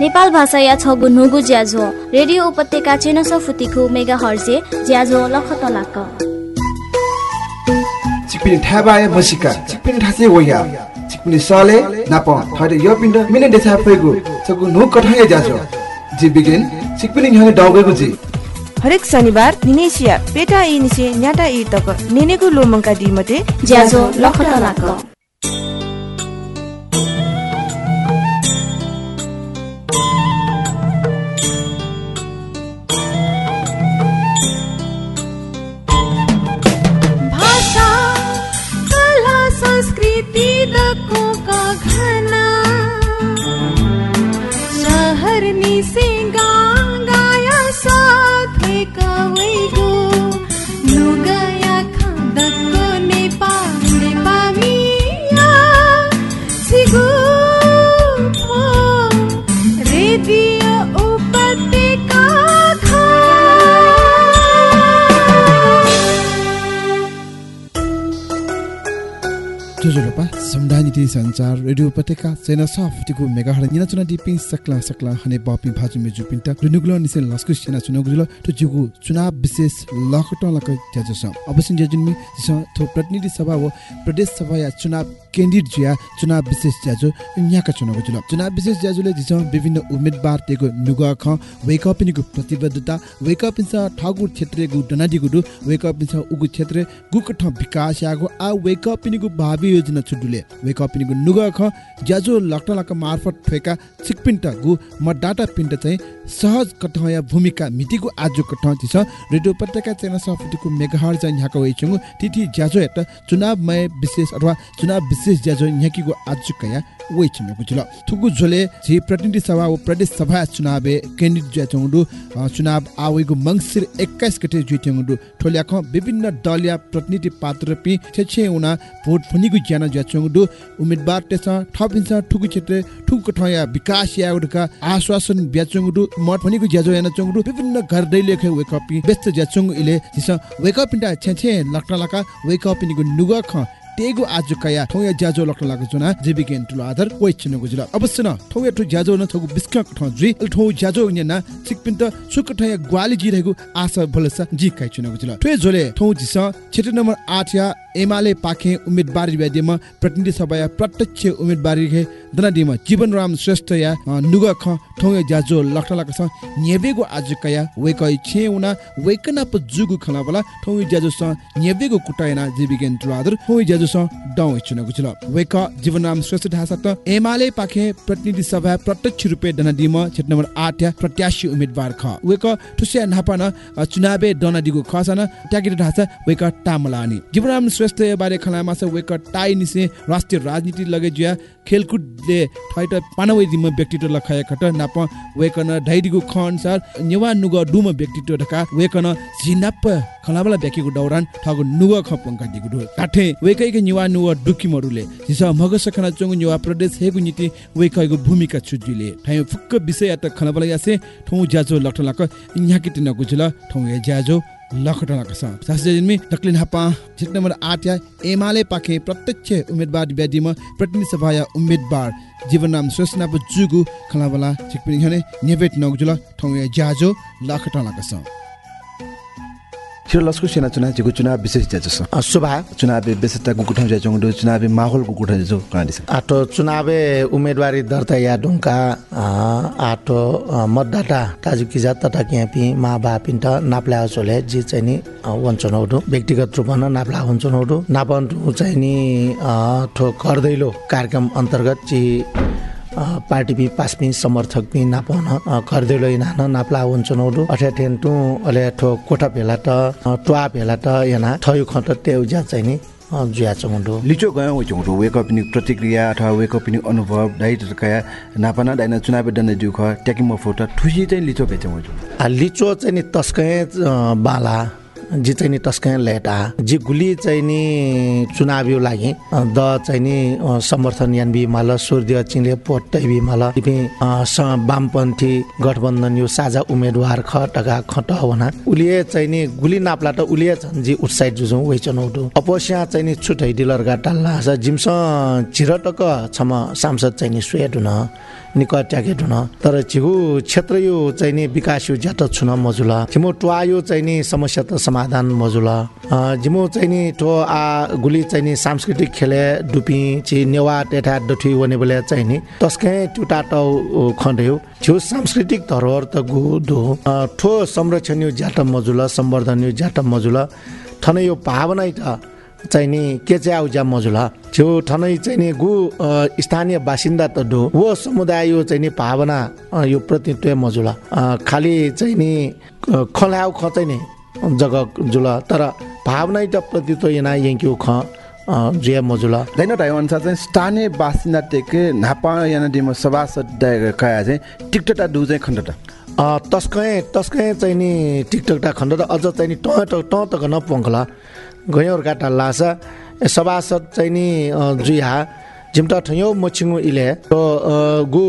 नेपाल भाषा या छगु नुगु ज्याझो रेडियो उपत्यका चेनस फुतिखु mega Herzi ज्याझो लखत लाक चिकपिनी थाबाय मसिका चिकपिनी थासे वया चिकपिनी सले नाप थरे यो पिण्ड मिने देसा फेगु। छगु नु कठाय ज्याझो। जी बिगिन चिकपिनी ह्याने डाउगेगु जी। हरेक शनिबार निनेसिया पेटा इ निसे न्याटा इ तक नेनेगु लोमंका दिमते ज्याझो लखत लाक नीति संचार रेडियो उपत्यका चैना सफ्टिको मेगाहर निना चुना दिपिङ सकला सकला हने बपि भाजु मेजु पिन्टा रुनुगुलो निसे लस्कु सेना चुनाव गुजुलो तो जुगु चुनाव विशेष लखटो लक ज्याजस अवश्य ज्याजुन मि जिस थो प्रतिनिधि सभा व प्रदेश सभा या चुनाव केन्द्रित जिया चुनाव विशेष ज्याजु न्याका चुनाव गुजुलो चुनाव विशेष ज्याजुले जिस विभिन्न उम्मेदवार तेको नुगा ख वेक अप निको प्रतिबद्धता वेक अप इन्सा ठाकुर क्षेत्र गु डनादि गुडु उगु क्षेत्र गुक ठ विकास यागो आ वेक अप निको भावी योजना छुडुले वेक अप निको नुगा ख ज्याजु लक्टा लक मार्फत ठेका छिकपिन्ट गु मतदाता पिन्ट चाहिँ सहज कठया भूमिका मितिको आज कठ दिस रेडियो उपत्यका चेना सफटिको मेगाहर चाहिँ यहाँको वेचुङ तिथि ज्याजो हेट चुनावमय विशेष अथवा चुनाव विशेष ज्याजो यहाँकीको आज कया वेचुङ बुझल थुगु झोले जी प्रतिनिधि सभा व प्रदेश सभा चुनावे केन्द्रित ज्याचोङडु चुनाव आवेगु मंगिर 21 गते जुइटेङडु ठोल्याख विभिन्न दलीय प्रतिनिधि पात्र पि छेछे उना भोट फुनिगु ज्यान ज्याचोङडु उम्मेदवार तेस थपिन्छ ठुगु क्षेत्र ठुगु ठया विकास याउडका आश्वासन ब्याचोङडु मठ फुनिगु ज्याजो याना चोङडु विभिन्न घर दैलेख वेकअप व्यस्त ज्याचोङ इले दिस वेकअप इन्टा छेछे लक्टा लका वेकअप निगु नुगा ख तेगु आज कया ठौया ज्याजो लक्न लागु जुना जीविकेन तुलो आधार वेचिन गुजुला अवश्य न ठौया ठु ज्याजो न थगु बिस्का ठ जुइ ठौ ज्याजो न्या सिकपिन त सुक ठया ग्वाली जी रहेगु आशा भलसा जी काइ चुन गुजुला ठुए झोले ठौ जिस क्षेत्र नम्बर 8 या एमाले पाखे उम्मेदवारी व्यादिमा प्रतिनिधि सभा या प्रत्यक्ष उम्मेदवारी खे दनादिमा जीवन राम श्रेष्ठ या नुगा ख ठौया ज्याजो लक्न लागु छ न्येबेगु आज कया वेकै छे उना वेकना प जुगु खला बला ठौ ज्याजो स न्येबेगु कुटायना जीविकेन तुलो आधार ठौ ज्याजो स डाउ इच्छुन गुजुला वेक जीवनराम श्रेष्ठ ढासा त एमाले पाखे प्रतिनिधि सभा प्रत्यक्ष रूपे दनादिम क्षेत्र नम्बर 8 या प्रत्याशी उम्मेदवार ख। वेक ठुसिया नापन अ, चुनावे दनादिगु खसन ट्यागिट ढासा वेक टामलानी। जीवनराम श्रेष्ठ बारे खलामा छ वेक टाइ निसे राष्ट्रिय राजनीति लगे जुया खेलकुदले ठैट पानवै दिम व्यक्तित्व लखाय खट नाप वेकन ढैदिगु ख अनुसार नेवा नुग डुम व्यक्तित्व ढका वेकन झिनाप खलाबला ब्याकेको दौरान ठगु नुग ख पंका दिगु ढो काठे वेकैके नेवा नुग डुकी मरुले जिस मग सखना चंगु नेवा प्रदेश हेगु नीति वेकैको भूमिका छुजुले। ठाय फुक्क विषय यात खलाबला यासे ठौ ज्याजो लखटलाक इन्हा किति नगुजुल ठौ ज्याजो लखटलाक स सासजनमी तक्लिन हापा क्षेत्र नम्बर 8 या एमाले पाखे प्रत्यक्ष उम्मेदवार व्यादिमा प्रतिनिधि सभा या उम्मेदवार। जीवननाम सोसना जुगु खलाबला चिकपिनि हने नेवेट नगजुल ठौ या ज्याजो लखटलाक स छिरो लस्कु सेना चुनाव चुनाव विशेष ज्याजस शुभा चुनाव व्यस्तता गुकुठा ज्याचोङडु चुनाव माहौल गुकुठा आटो चुनावे उम्मेदवारी दर्ता या ढुङ्का आटो मतदाता ताजु किजा तथा क्यापी मा बा पिन्ट नाप्ला चोले जी चाहिँ नि वञ्चनौडु व्यक्तिगत रूपमा नाप्ला वञ्चनौडु नापन्टु चाहिँ नि ठो करदैलो कार्यक्रम अन्तर्गत ची अ, पार्टी पि पासपि समर्थक पि नापन अ, करदैलो इनान नाप्ला वञ्चनौडु अठ्या ठेन्टु अले ठो कोठा भेला त ट्वा भेला त याना ठयु खट तेउ ज्या चाहिँ नि जुया चमुन्डु लिचो गयो वचोङडु वेक अप नि प्रतिक्रिया अथवा वेक अप नि अनुभव तकया नापना दाइना चुनाव दन जुख ट्याकिङ फोटा ठुसी चाहिँ लिचो भेचो लिचो चाहिँ नि तस्कै बाला। जी चाहिँ नि तस्कै लेटा। जी गुली चाहिँ नि चुनाव लागि द चाहिँ नि समर्थन यान बि माल सूर्य चिले पोटै बि माल तिमी अ, स- वामपन्थी गठबन्धन यो साझा उम्मेदवार ख टका खट वना उलिए चाहिँ नि गुली नाप्ला त उलिए छन् जी उत्साहित जुझौँ वै चनौटो अपोस्या चाहिँ नि छुटै डिलर गाटाल्ला जिम्स छिरटक छम सांसद चाहिँ नि स्वेट हुन। निक ट्याके ढुन तर झिगु क्षेत्र यो चाहिँ नि विकास यो ज्याट छुन मजुल। झिमो टुवा यो चाहिँ नि समस्या त समाधान मजुल। झिमो चाहिँ नि ठो आ गुली चाहिँ नि सांस्कृतिक खेले डुपी छि नेवा टेठा डठी वने बेले चाहिँ नि तस्कै टुटा टाउ खण्ड्यो छेउ सांस्कृतिक धरोहर त गु दो। ठो संरक्षण यो ज्याट मजुल सम्वर्धन यो ज्याट मजुल। ठन यो भावना त चाहिँ नि के चाहिँ आउजा मजुल। छेउ ठनै चाहिँ नि गु स्थानीय बासिन्दा त डो वो समुदाय यो चाहिँ नि भावना यो प्रतिनिधित्व मजुल। खालि चाहिँ नि अ, खल्याउ ख चाहिँ नि जग जुल। तर भावना त प्रतिनिधित्व यहाँ यङ्क्यु ख जुया मजुल। दैन टाइम अनुसार चाहिँ स्थानीय बासिन्दा टेके नापा याना डिम सभासद डाय कया चाहिँ टिकटटा दु चाहिँ खण्डटा। अ, तस्कै तस्कै चाहिँ नि टिकटकटा खण्ड अझ चाहिँ नि ट ट ट तक नपङ्खला गयौँ काटा लासा। सभासद चाहिँ नि अ, जुइहा झिम्टा ठयौ मछिङु इले। तो गु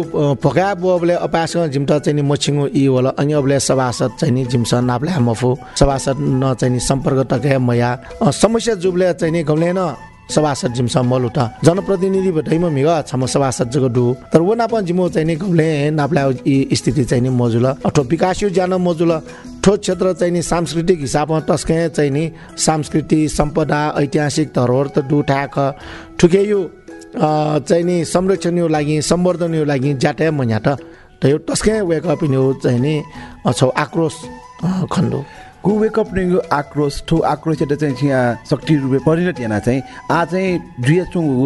भगा बुबले अपास झिम्टा चाहिँ मछिङु इ होला। अनि अबले सभासद चाहिँ नि झिम्सा नाप्ले मफु सभासद न चाहिँ नि सम्पर्क टके मया। समस्या जुबले चाहिँ नि गमले न सभासद जिम्सा मलुटा जनप्रतिनिधि भटैमा मिग छम सभासद जग डु तर वो नापन जिमो चाहिँ नि गमले नाप्ला स्थिति चाहिँ नि मजुल। अठो विकासियो ज्यान मजुल ठो क्षेत्र चाहिँ नि सांस्कृतिक हिसाबमा टस्के चाहिँ नि सांस्कृतिक सम्पदा ऐतिहासिक धरोहर त डु ठाक ठुके यो अ, चाहिँ नि संरक्षण यो लागि सम्वर्धन यो लागि ज्याटे मन्याट त यो टस्के वेकअप यो चाहिँ नि छौ आक्रोश खण्डो। गु वेकअप नेगु आक्रोश ठो आक्रोश चाहिँ यहाँ शक्ति रूपे परिणत याना चाहिँ आ चाहिँ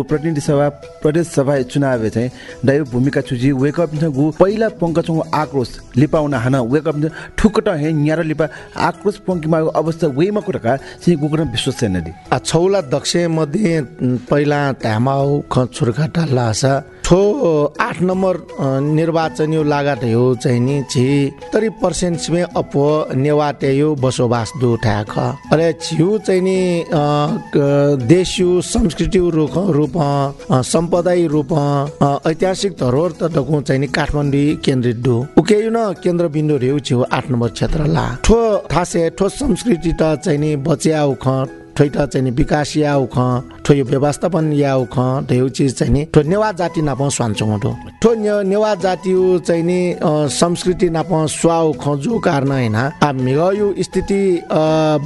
प्रतिनिधि सभा प्रदेश सभा चुनाव चाहिँ दायो भूमिका छुजी वेकअप गु पहिला पङ्क चुङ आक्रोश लिपाउन हान वेकअप ठुकट हे न्यारो लिपा आक्रोश पङ्कीमा अवस्था वेमा कुराका चाहिँ गुकुर दि आ छौला दक्ष मध्ये पहिला ट्यामाउ खछुर्खा टाल्ला ठो आठ नम्बर अ, निर्वाचन यो लागत हो चाहिँ नि छि तरी पर्सेन्ट में अपो नेवाटे यो बसोबास दु ठ्याक अरे छिउ चाहिँ नि देश्यु संस्कृति रूप रूप सम्पदाय रूप ऐतिहासिक धरोहर त डकु चाहिँ नि काठमाडौँ केन्द्रित दु। उके न केन्द्रबिन्दु रेउ छिउ आठ नम्बर क्षेत्र ला ठो थासे ठो संस्कृति त चाहिँ नि बच्याउ ख ठोइट चाहिँ विकास याउ ख ठो यो व्यवस्थापन याउ ख ठो चिज चाहिँ नि ठो नेवा जाति नाप स्वान्छौँ ठो ठो नेवा जाति चाहिँ नि संस्कृति नाप स्वाउ ख जो कारण होइन आ मिग यो स्थिति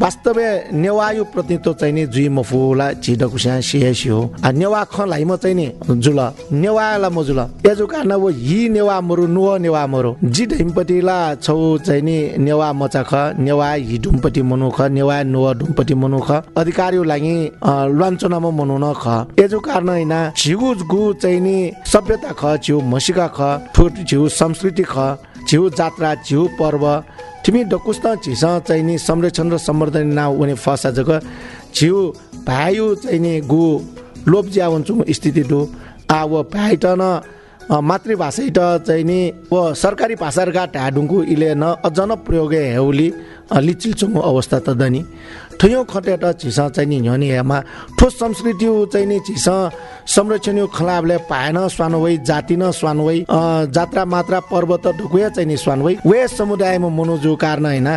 वास्तवे नेवा यो प्रतिनिधित्व चाहिँ नि जुइ मफुला छिड कुस्या सिएसी हो आ नेवा ख लाई म चाहिँ नि जुल नेवाला म जुल। एजो कारण वो हि नेवा मरु नुह नेवा मरु। जी ढिमपट्टिला छौ चाहिँ नि नेवा मचा ख नेवा हि ढुमपट्टि मनु ख नेवा नुह ढुमपट्टि मनु लागि लाञ्चनामा मनाउन ख एजो कारण होइन छिउ गु चाहिँ नि सभ्यता ख छिउ मसिका ख छिउ संस्कृति ख छिउ जात्रा छिउ पर्व। तिमी डकुस्त झिस चाहिँ नि संरक्षण र सम्वर्धन ना हुने फसा जग छिउ भायु चाहिँ नि गु लोप ज्या हुन्छौँ स्थिति डु। आ वो त चाहिँ नि वो सरकारी भाषाहरूका ढाडुङ्गु इले न अझ न प्रयोग हेउली लिचिल्चुङ अवस्था त दनि ठुयो खटेट झिस चाहिँ नि ह्योनी हेमा ठोस संस्कृति चाहिँ नि झिस संरक्षण खलाबले पाएन स्वानुवै जाति न स्वानुवै अ, जात्रा मात्रा पर्व त ढुकुया चाहिँ नि स्वानुवै। वे समुदायमा मनुजु कारण होइन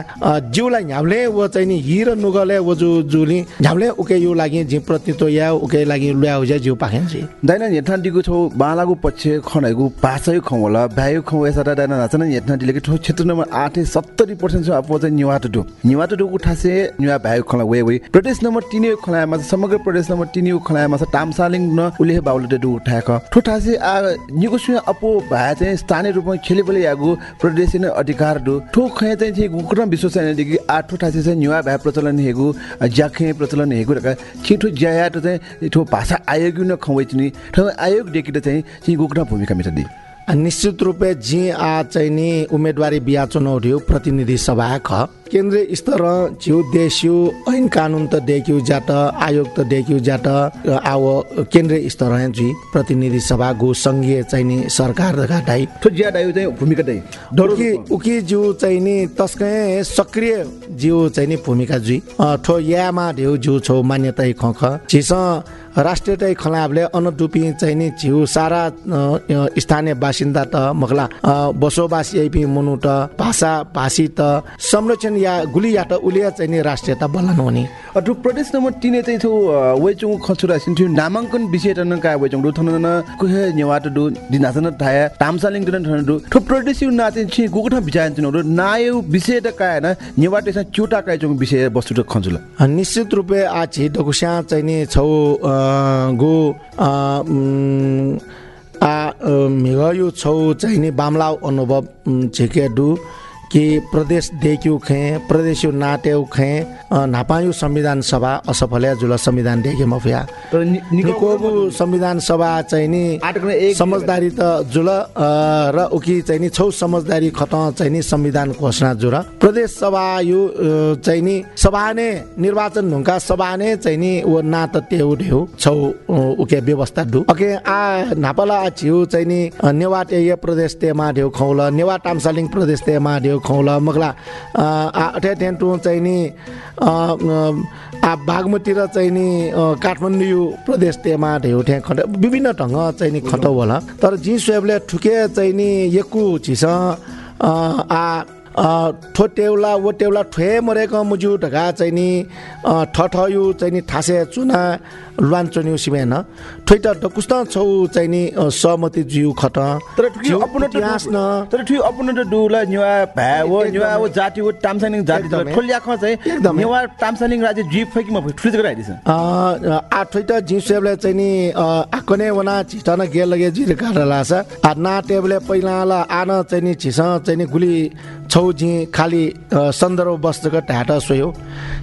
जिउलाई झ्याउले वो चाहिँ नि हि र नुगले वो जु जुली। झ्याउले उके यो लागि झि प्रतित्व या उके लागि ल्या हुजा जिउ पाखेन जी। दाइन यथान्टीको छौ बालाको पक्ष खनाइको पासै खौ होला भ्यायो खौ यसा दाइन नाचन यथान्टीले कि ठो क्षेत्र नम्बर आठ सत्तरी पर्सेन्ट छ अपो चाहिँ निवाट डु निवाट डु उठासे निवा भ्यायो खला वे वे। प्रदेश नम्बर तिन खलामा छ समग्र प्रदेश नम्बर तिन खलामा छ टामसालिङ न उले बाउले डु उठाएको। ठुठासे आ निको सुया अपो भए चाहिँ स्थानीय रूपमा खेलेबले यागु प्रदेश नै अधिकार डु। ठो खै चाहिँ चाहिँ गुक्रम विश्व छैन देखि आ ठुठासे चाहिँ निवा भए प्रचलन हेगु ज्याखे प्रचलन हेगु रका छिठो ज्याया चाहिँ ठो भाषा आयोग न खवै चिनी ठो आयोग देखि चाहिँ चाहिँ गुक्रा भूमिका मिटा दि आ, निश्चित रूपे जी आ चाहिँ नि उम्मेदवारी बिहा चुनाव ढ्यू प्रतिनिधि सभा ख। केन्द्रीय स्तर झ्यू देश्यू ऐन कानुन त देखियो ज्याट आयोग त देखियो ज्याट आव केन्द्रीय स्तर जी प्रतिनिधि सभा गो सङ्घीय चाहिँ नि सरकार घाटाई। ज्या चाहिँ भूमिका उकी तस्कै सक्रिय जिउ चाहिँ नि भूमिका जुई ठो यामा ढेउ जिउ छौ मान्यता ख ख। छिस राष्ट्रिय तै खलाबले अनडुपी चाहिँ नि झिउ सारा स्थानीय बासिन्दा त मखला बसोबासी आइपि मुनु त भाषा भाषी त संरक्षण या गुली या त उलिया चाहिँ नि राष्ट्रियता बल्लन हुने। अटु प्रदेश नम्बर तिने चाहिँ थो वेचुङ खचुरा सिन्थ्यो। नामाङ्कन विषय त नका वेचुङ दु थन न कुहे नेवाट दु दिनासन थाया तामसालिङ दिन थन दु ठो प्रदेश यु नाते छि गुगु ठ बिचान छु न नायु विषय त काय न नेवाट स चुटा काय चुङ विषय वस्तु त खजुला अ, निश्चित रूपे आज डकुस्या चाहिँ नि छौ गो आ अ, मिग यो छौ चाहिँ नि बामलाउ अनुभव उम्, झिके डु कि प्रदेश देख्यु खे प्रदेश नाट्यौ खे नापायु संविधान सभा असफल जुल संविधान देखे मफिया। तर नि- निको निकोगु संविधान सभा चाहिँ नि समझदारी त जुल र उकी चाहिँ नि छौ समझदारी खत चाहिँ नि संविधान घोषणा जुर प्रदेश सभा यो चाहिँ नि सभा ने निर्वाचन ढुङ्गा सभा ने चाहिँ नि वो ना त तेउ ढेउ छौ उके व्यवस्था डु ओके आ नापला छिउ चाहिँ नि नेवा प्रदेश तेमा ढेउ खौल नेवा टामसालिङ प्रदेश तेमा ढेउ खौल मगला अ, आ अठे टेन्टु चाहिँ नि बागमती र चाहिँ नि काठमाडौँ प्रदेश तेमा ढेउ ठ्याङ खट विभिन्न ढङ्ग चाहिँ नि खटौ होला। तर जी स्वेबले ठुके चाहिँ नि एकु अ, आ अ, ठो टेउला ठुए मरेको मुजु ढगा चाहिँ नि अ, ठ ठ यो चाहिँ नि ठासे चुना लुवान चोन्यु सिमेन ठुइट डकुस्त छौ चाहिँ नि सहमति जिउ खट तर जिउ अपनो त इतिहास न तर ठुकी अपनो त दुला नेवा भा वो एकदमै। नेवा वो जाति वो तामसालिङ जाति एकदमै। ठोलिया ख चाहिँ। नेवा तामसालिङ राज्य जीव फैकी म फ्रिज गराइदिस आठैट जिउसेबले चाहिँ नि आकने वना छिटन गेल लगे जिर काटला छ आ ना टेबले पहिला ला आन चाहिँ नि छिस चाहिँ नि गुली छौ जी खाली सन्दर्भ वस्तुको ढाट सोयो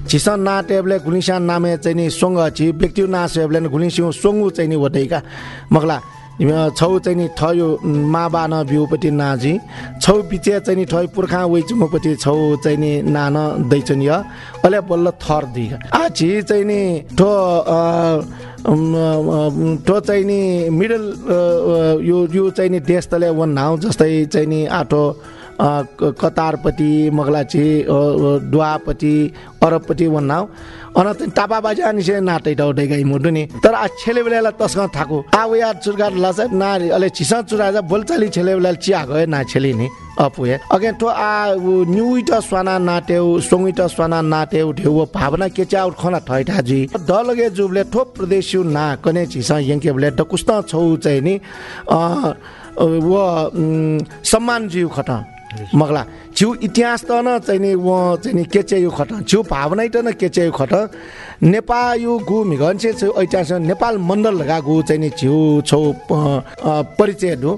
छिस ना टेबले गुलिसान नामे चाहिँ नि सोङ्ग छि व्यक्ति ना सेबले गुलिस्यु सोङ्गु चाहिँ नि वटैका मगला छौ चाहिँ नि ठयो माबा न बिउपट्टि नाजी छौ बिचे चाहिँ नि ठय पुर्खा वेचुमपट्टि छौ चाहिँ नि नान दैछन् य अले बल्ल थर दिग। आछि चाहिँ नि ठो ठो चाहिँ नि मिडल यो यो चाहिँ नि देश तले वन नाउ जस्तै चाहिँ नि आठो कतारपट्टि मगलाची डुवापट्टि अरबपट्टि वन नाउ। अन त टापा बाजा निसे नाटै टाउटै गई मुटु नि। तर आ छेले बेला तस्क थाको। आ उया चुरगाट लास ना अले छिसा चुरा जा बोलचाली छेले बेला चिया गए ना छेली नि अपुए। अगे तो आ न्युइट स्वाना नाट्यौ सोंगिट स्वाना नाट्यौ ढेउ भावना केचा उठ खना ठैठा जी ड लगे जुबले ठोप प्रदेश ना कने छिसा यंके बेले डकुस्त छौ चाहिँ नि व सम्मान जिउ खटा। मगला छिउ इतिहास त न चाहिँ व चाहिँ यो खट। छिउ भावना त न केचे यो खट। नेपाल यो गु मिघन्से छु ऐतिहासिक नेपाल मण्डल लगा गु चाहिँ छिउ छौ परिचय दु।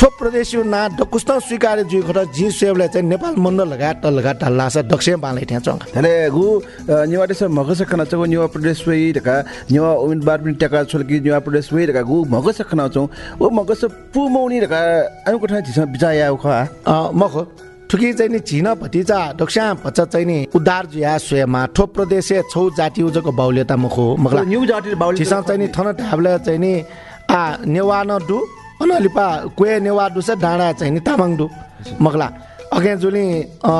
थोप प्रदेश ना डकुस्त स्वीकार जुई खट जी चाहिँ नेपाल मण्डल लगायत लगायत लासा दक्षिण बाले ठ्या चंग थले गु न्युवा देश मगस खना चो न्युवा प्रदेश वे रका न्युवा उमेदवार टेका टका छल कि न्युवा प्रदेश गु मगस खना चो। ओ मगस पुमौनी रका आउ कठा जिस बिजा या ख आ मख थुकी चाहिँ नि झिन भतिजा दक्षिण पच चाहिँ नि उद्धार जुया सोयामा थोप प्रदेश छौ जाति उजको बाउले त मखो मखला। न्यू जाति बाउले चाहिँ नि थन ढाबले चाहिँ नि आ नेवा न डु अनलिपा कुए नेवा छ डाँडा चाहिँ नि तामाङ डु मगला अगे जुली अ,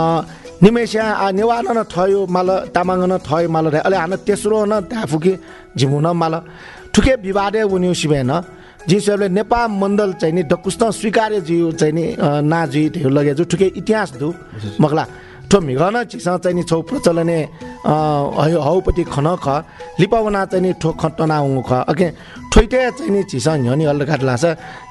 निमेस्या आ नेवा न थयो माल तामाङ न थयो माल रे अले हान तेस्रो न धाफुकी झिमु न माल ठुके विवादे उन्यु सिबेन जिसहरूले नेपाल मण्डल चाहिँ नि डकुस्त स्वीकार्य जिउ चाहिँ नि अ, ना जी ढेउ लगे जो ठुके इतिहास दु मगला ठो मिगन चिसा चाहिँ नि छौ प्रचलने हौपट्टि खन ख लिपावना चाहिँ नि ठो खटना उङ ख अके ठोइटे चाहिँ नि चिसा न्यनि अल्ल काट लास।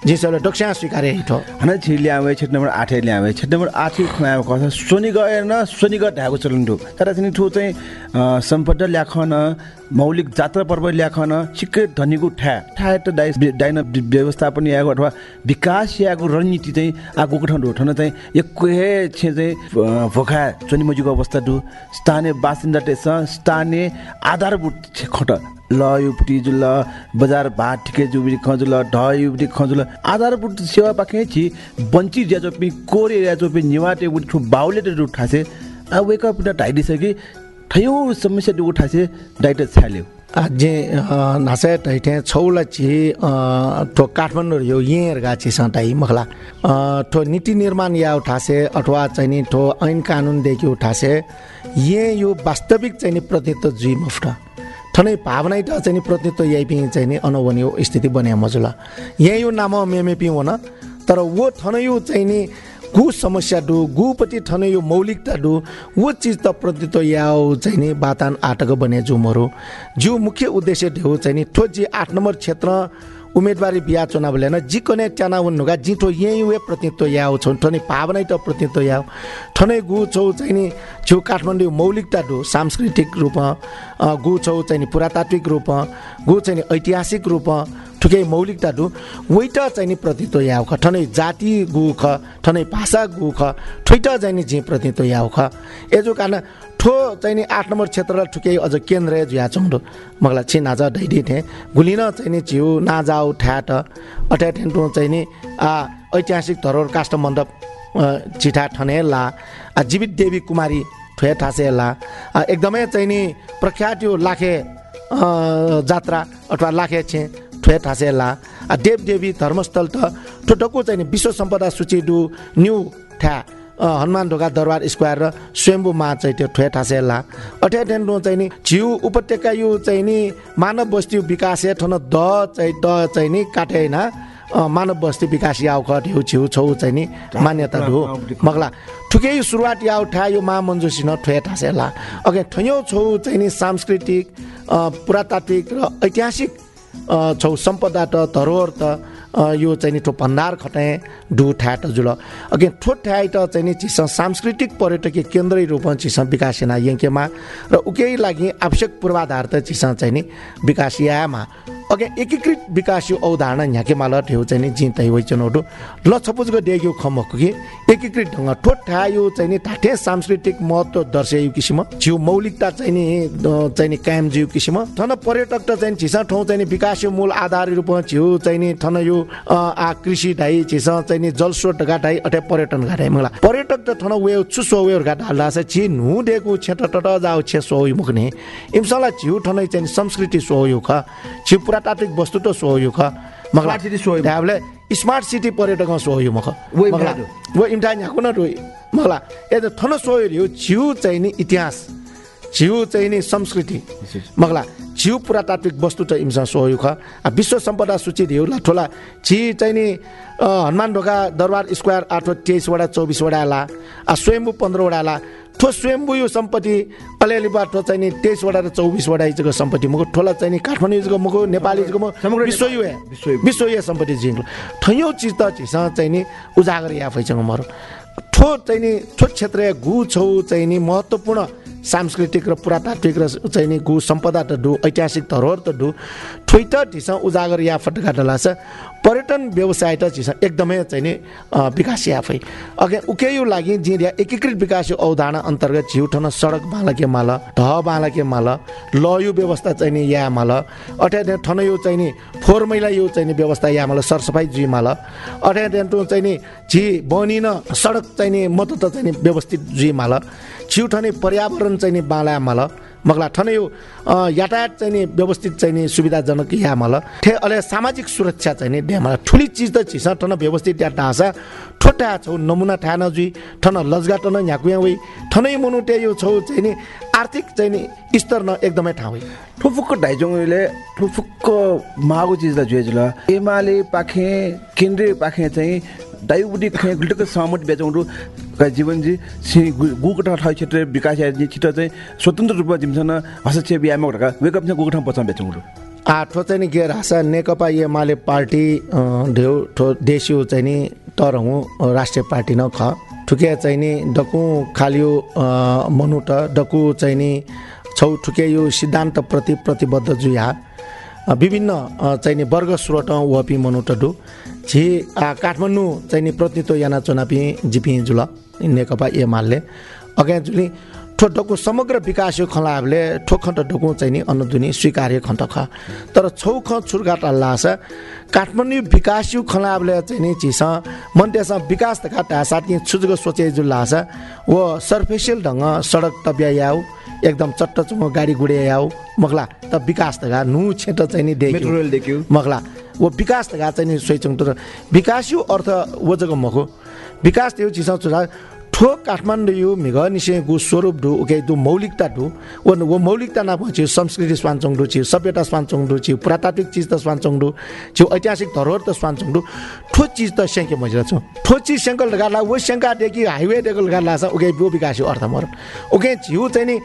जिसहरूले डक्स्या स्वीकार्य हिठो। हन छि ल्यावे क्षेत्र नम्बर 8 ल्यावे। क्षेत्र नम्बर 8 खुनाएको कथा सोनी गए न सोनी ग ढाको चलन दु तर चाहिँ ठु चाहिँ सम्पदा ल्याखन मौलिक जात्रा पर्व ल्याखन छिक्कै धनीको ठ्या ठ्या त डाइ डाइन व्यवस्थापन याको अथवा विकास याको रणनीति चाहिँ आगोको ठाउँ ढोठन चाहिँ एकै छे चाहिँ भोखा चोनी मजुको अवस्था दु स्थानीय बासिन्दा स्थानीय आधारभूत खट। ल युपट्टि जुल बजार भात ठिकै जुबिरी खजुल ढ युपट्टि खजुल। आधारभूत सेवा पाखे छि बन्ची ज्याजोपि कोरे ज्याजोपि निवाटे उठ्ठु ठु बाउले टु ठासे आ वेक अप द ढाइडि सके ठयौ समस्या दु ठासे डाइट छाल्यो जे नासे टैठे छौला छि ठो काठमाडौँ यो येर गा छि सटाइ मखला ठो नीति निर्माण या उठासे अथवा चाहिँ नि ठो ऐन कानुन देखि उठासे ये यो वास्तविक चाहिँ नि प्रतित्व जुइ मुफ्ट ठ ठनै भावना त चाहिँ नि प्रतिनिधित्व यही चाहिँ नि अनवनी स्थिति बन्या मजुल। यही यो नाम मेमे पिङ हो न तर वो ठनयु चाहिँ नि गु समस्या डु गुपट्टि ठनै यो मौलिकता डु वो चिज त प्रतिनिधित्व याओ चाहिँ नि बातान आटक बने जुमहरू जो मुख्य उद्देश्य ढेउ चाहिँ नि ठो जी आठ नम्बर क्षेत्र उम्मेदवारी बिहा चुनाव लेन जिकने ट्याना हुनुगा जिठो यहीँ वे प्रतिनिधित्व याओ छौ ठनै पावनै त प्रतिनिधित्व याओ ठनै गु छौ चाहिँ नि छेउ काठमाडौँ मौलिकता डु सांस्कृतिक रूपमा अ, गु छौ चाहिँ पुरातात्विक रूपमा गु चाहिँ नि ऐतिहासिक रूपमा ठुकै मौलिकता डु। वैट चाहिँ नि प्रतिनिधित्व याउ ख ठनै जाति गु ख ठनै भाषा गु ख ठुइट चाहिँ नि झि प्रतिनिधित्व याउ ख। एजो कारण ठो चाहिँ नि आठ नम्बर क्षेत्रलाई ठुकै अझ केन्द्र जुया चौँडो। मगला छि नाजा ढैडी ठे गुलिन चाहिँ नि झिउ नाजाउ ठ्याट। अठ्या ठेन्टु चाहिँ नि ऐतिहासिक धरोहर काष्ठ मण्डप छिठा ठने ला जीवित देवी कुमारी ठुए ठासे ला एकदमै चाहिँ नि प्रख्यात यो लाखे जात्रा अथवा लाखे छे ठुए ठासे ला आ देव देवी धर्मस्थल त ठुटको चाहिँ नि विश्व सम्पदा सूची डु न्यू ठ्या। हनुमान ढोका दरबार स्क्वायर र स्वयम्भूमा चाहिँ त्यो ठुए ठासे ला अठ्या टेन्टु चाहिँ नि झिउ उपत्यका यो चाहिँ नि मानव बस्ती विकास हे ठन द चाहिँ द चाहिँ नि काटे होइन। अ, मानव बस्ती विकास याउ ख ढेउ छेउ छौ चाहिँ नि मान्यता ढो मगला ठुकै सुरुवात याउ ठा यो महामन्जुसिन ठुए ठासे ला अघि ठयौँ छौ चाहिँ नि सांस्कृतिक पुरातात्विक र ऐतिहासिक छौ सम्पदा त धरोहर त। यो चाहिँ नि ठो भण्डार खटे डु ठ्या त जुल। अघि ठो ठ्याइ त चाहिँ नि चिस सांस्कृतिक पर्यटकीय केन्द्रै रूपमा चिस विकासिना यङ्केमा र उकै लागि आवश्यक पूर्वाधार त चिस चाहिँ नि विकासियामा। अघि एकीकृत विकास यो अवधारणा ह्याके माल ठेउ चाहिँ नि जिन तै ल छपुजको डेग्यो खमक कि एकीकृत ढङ्ग ठोट ठ्या चाहिँ नि ठाठे सांस्कृतिक महत्व दर्शायो किसिम जिउ मौलिकता चाहिँ नि चाहिँ नि कायम जिउ किसिम ठन पर्यटक त चाहिँ छिसा ठाउँ चाहिँ नि विकास मूल आधार रूपमा छिउ चाहिँ नि ठन यो आ कृषि ढाइ छिसा चाहिँ नि जलस्रोत घाटाइ अठे पर्यटन घाटाइ मलाई पर्यटक त ठन वे चुसो वेर घाटा हाल्दा छ नु डेको क्षेत्र टट जाउ छे सोइ मुक्ने इमसला छिउ ठनै चाहिँ संस्कृति सोयो ख। छिउ पुरातात्विक वस्तु त सोयो ख। मगला Smart city सोयो। त्याबले स्मार्ट सिटी पर्यटक सोयो मख मगला। वो इम्टा न्याको न रोइ मगला ए त थन सोयो रे छिउ चाहिँ नि इतिहास। छिउ चाहिँ नि संस्कृति मगला छिउ पुरातात्विक वस्तु त इम्सा सोयो ख। विश्व सम्पदा सूची ढेउ ला ठोला। छि चाहिँ नि हनुमान ढोका दरबार स्क्वायर आठ तेइसवटा चौबिसवटा ला। स्वयम्भू पन्ध्रवटा ला। ठो स्वयम्भू यो सम्पत्ति अलिअलि बाटो चाहिँ नि तेइसवटा र चौबिसवटा इजको सम्पत्ति मुखो ठोला चाहिँ नि काठमाडौँ इजको मुखो नेपाली इजको मुखो विश्वीय सम्पत्ति जिङ्लो ठयौँ चिज त झिसँग चाहिँ नि उजागर या फैसँग मरो। ठो चाहिँ नि ठो क्षेत्रीय गु छौ चाहिँ नि महत्त्वपूर्ण सांस्कृतिक र पुरातात्विक र चाहिँ गु सम्पदा त डु ऐतिहासिक धरोहर त डु ठोइट ढिसँग उजागर या फटका डलाछ पर्यटन व्यवसाय त झिसँग एकदमै चाहिँ नि विकास याफै अघि उकेयु लागि जिरिया एकीकृत विकास अवधारणा अन्तर्गत झिउठन सडक बालके माल ढह बालके माल लयु व्यवस्था चाहिँ नि या माल अठ्या ठन यो चाहिँ नि फोहोर मैला यो चाहिँ नि व्यवस्था या माल सरसफाइ जुइ माल अठ्या चाहिँ नि झि बनिन सडक चाहिँ नि मत चाहिँ नि व्यवस्थित जुइ माल। छिउठने पर्यावरण चाहिँ नि बाला माल मगला ठनै यो यातायात चाहिँ नि व्यवस्थित चाहिँ नि सुविधाजनक या मल ठे अले सामाजिक सुरक्षा चाहिँ नि ड्यामला ठुली चिज त छिस ठन व्यवस्थित या ढाँसा ठोटा छौ नमुना ठा नजुई ठन लजगा टन ह्याकुया वै ठनै मुनुटे यो छौ चाहिँ नि आर्थिक चाहिँ नि स्तर न एकदमै ठाउँ ठुफुक्क ढाइचोङले ठुफुक्क मागो चिजलाई जुएजुल एमाले पाखे केन्द्रीय पाखे चाहिँ दाइबुडी खे गुल्टको सहमत बेचौँडु जीवनजी सि गुकटा ठाउँ क्षेत्र विकास या छिटो चाहिँ स्वतन्त्र रूपमा जिम्सन हस्तक्षेप यामा घटका वेकअप चाहिँ गुकठा पचाउँ बेचौँडु आठो चाहिँ नि के रासा नेकपा एमाले पार्टी ढेउ ठो देश्यो चाहिँ नि तरहुँ राष्ट्रिय पार्टी न ख। ठुके चाहिँ नि डकु खालियो अ, मनु त डकु चाहिँ नि छौ ठुके यो सिद्धान्तप्रति प्रतिबद्ध जुया विभिन्न अ, चाहिँ नि वर्ग स्रोत वपी मनु त डु झि काठमाडौँ चाहिँ नि प्रतिनिधित्व याना चुनापी जिपी जुल नेकपा एमाले। अघि जुली ठोटको समग्र विकास यो खलाबले ठोखन्ट ढोकु नि अनुदुनी स्वीकार्य खन्ट ख। तर छौ ख छुर्गाट लास काठमाडौँ विकास यो खलाबले चाहिँ नि चिस मन्टेस विकास टासा कि छुजको सोचे जु लास वो सर्फेसियल ढङ्ग सडक तब्या याउ एकदम चट्ट चुङ्गो गाडी गुडे याउ मगला त विकास तका नु क्षेत्र चाहिँ नि देखियो। देखियो। मगला वो विकास तका चाहिँ नि सोइचङ तर विकास यो अर्थ वो जग्गा मखो विकास त्यो चिस चुरा ठो काठमाडौँ मिघ निसेगु स्वरूप डु उके दु मौलिकता डु वो वो मौलिकता ना छि संस्कृति स्वान्छङ डु छि सभ्यता स्वान्छङ डु छि पुरातात्विक चिज त स्वान्छङ डु छि ऐतिहासिक धरोहर त स्वान्छङ डु ठो चिज त सेंके मजरा छु ठो चिज सेंकल लगाला वो सेंका देखि हाइवे देखल लगाला छ उके बो विकास अर्थ मर उके झिउ चाहिँ नि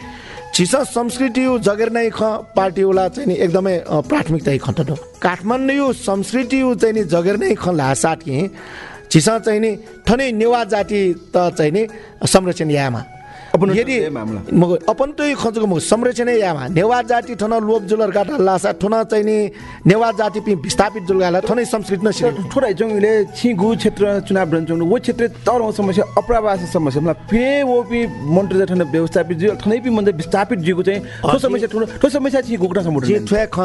छिस संस्कृति जगेर नै ख पार्टीवाला चाहिँ नि एकदमै प्राथमिकता खन्त काठमाडौँ संस्कृति चाहिँ नि जगेर नै ख लासाट कि छिस चाहिँ नि ठनै नेवा जाति त चाहिँ नि संरक्षण यामा। यदि। मग अपन तै खजको मग संरक्षण यामा नेवा जाति ठन लोप जुलर गाटा लासा ठन चाहिँ नि नेवा जाति पि विस्थापित जुलगाला ठनै संस्कृत न जङ्गले छिगु क्षेत्र चुनाव रन्छौँ वो क्षेत्र तर समस्या अप्रवासी समस्या मतलब पे वो पि मन्त्र जठन व्यवस्थापित जियो थनै पि मन्त्र विस्थापित जिगु चाहिँ ठो समस्या ठुलो ठो समस्या छि गुक्न जे समुद्र ख